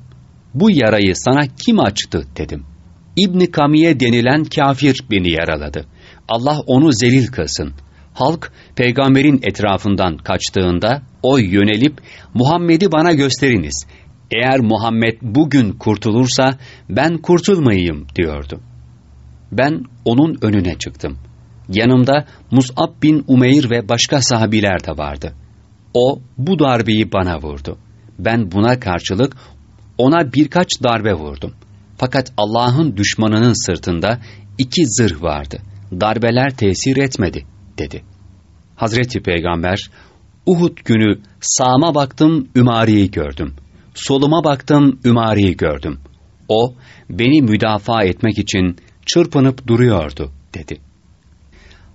Speaker 1: Bu yarayı sana kim açtı dedim. İbni Kamiye denilen kafir beni yaraladı. Allah onu zelil kılsın. Halk peygamberin etrafından kaçtığında o yönelip Muhammed'i bana gösteriniz. Eğer Muhammed bugün kurtulursa ben kurtulmayayım diyordu. Ben onun önüne çıktım. Yanımda Mus'ab bin Umeyr ve başka sahabiler de vardı. O bu darbeyi bana vurdu. Ben buna karşılık ona birkaç darbe vurdum. Fakat Allah'ın düşmanının sırtında iki zırh vardı. Darbeler tesir etmedi, dedi. Hazreti Peygamber, Uhud günü sağıma baktım, Ümari'yi gördüm. Soluma baktım, Ümari'yi gördüm. O, beni müdafaa etmek için çırpınıp duruyordu, dedi.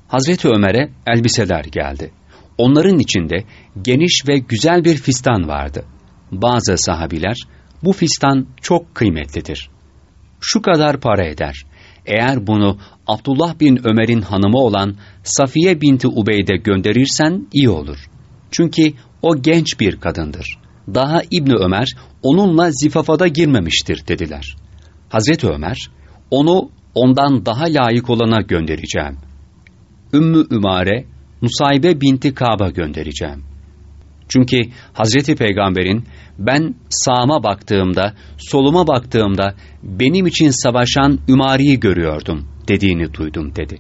Speaker 1: Hazreti Ömer'e elbiseler geldi. Onların içinde geniş ve güzel bir fistan vardı. Bazı sahabiler, bu fistan çok kıymetlidir. Şu kadar para eder. Eğer bunu Abdullah bin Ömer'in hanımı olan Safiye binti Ubeyde gönderirsen iyi olur. Çünkü o genç bir kadındır. Daha İbni Ömer onunla zifafada girmemiştir dediler. Hazreti Ömer, onu ondan daha layık olana göndereceğim. Ümmü Ümare, Musaybe binti Kaba göndereceğim. Çünkü Hazreti Peygamber'in ben sağıma baktığımda, soluma baktığımda benim için savaşan Ümari'yi görüyordum dediğini duydum dedi.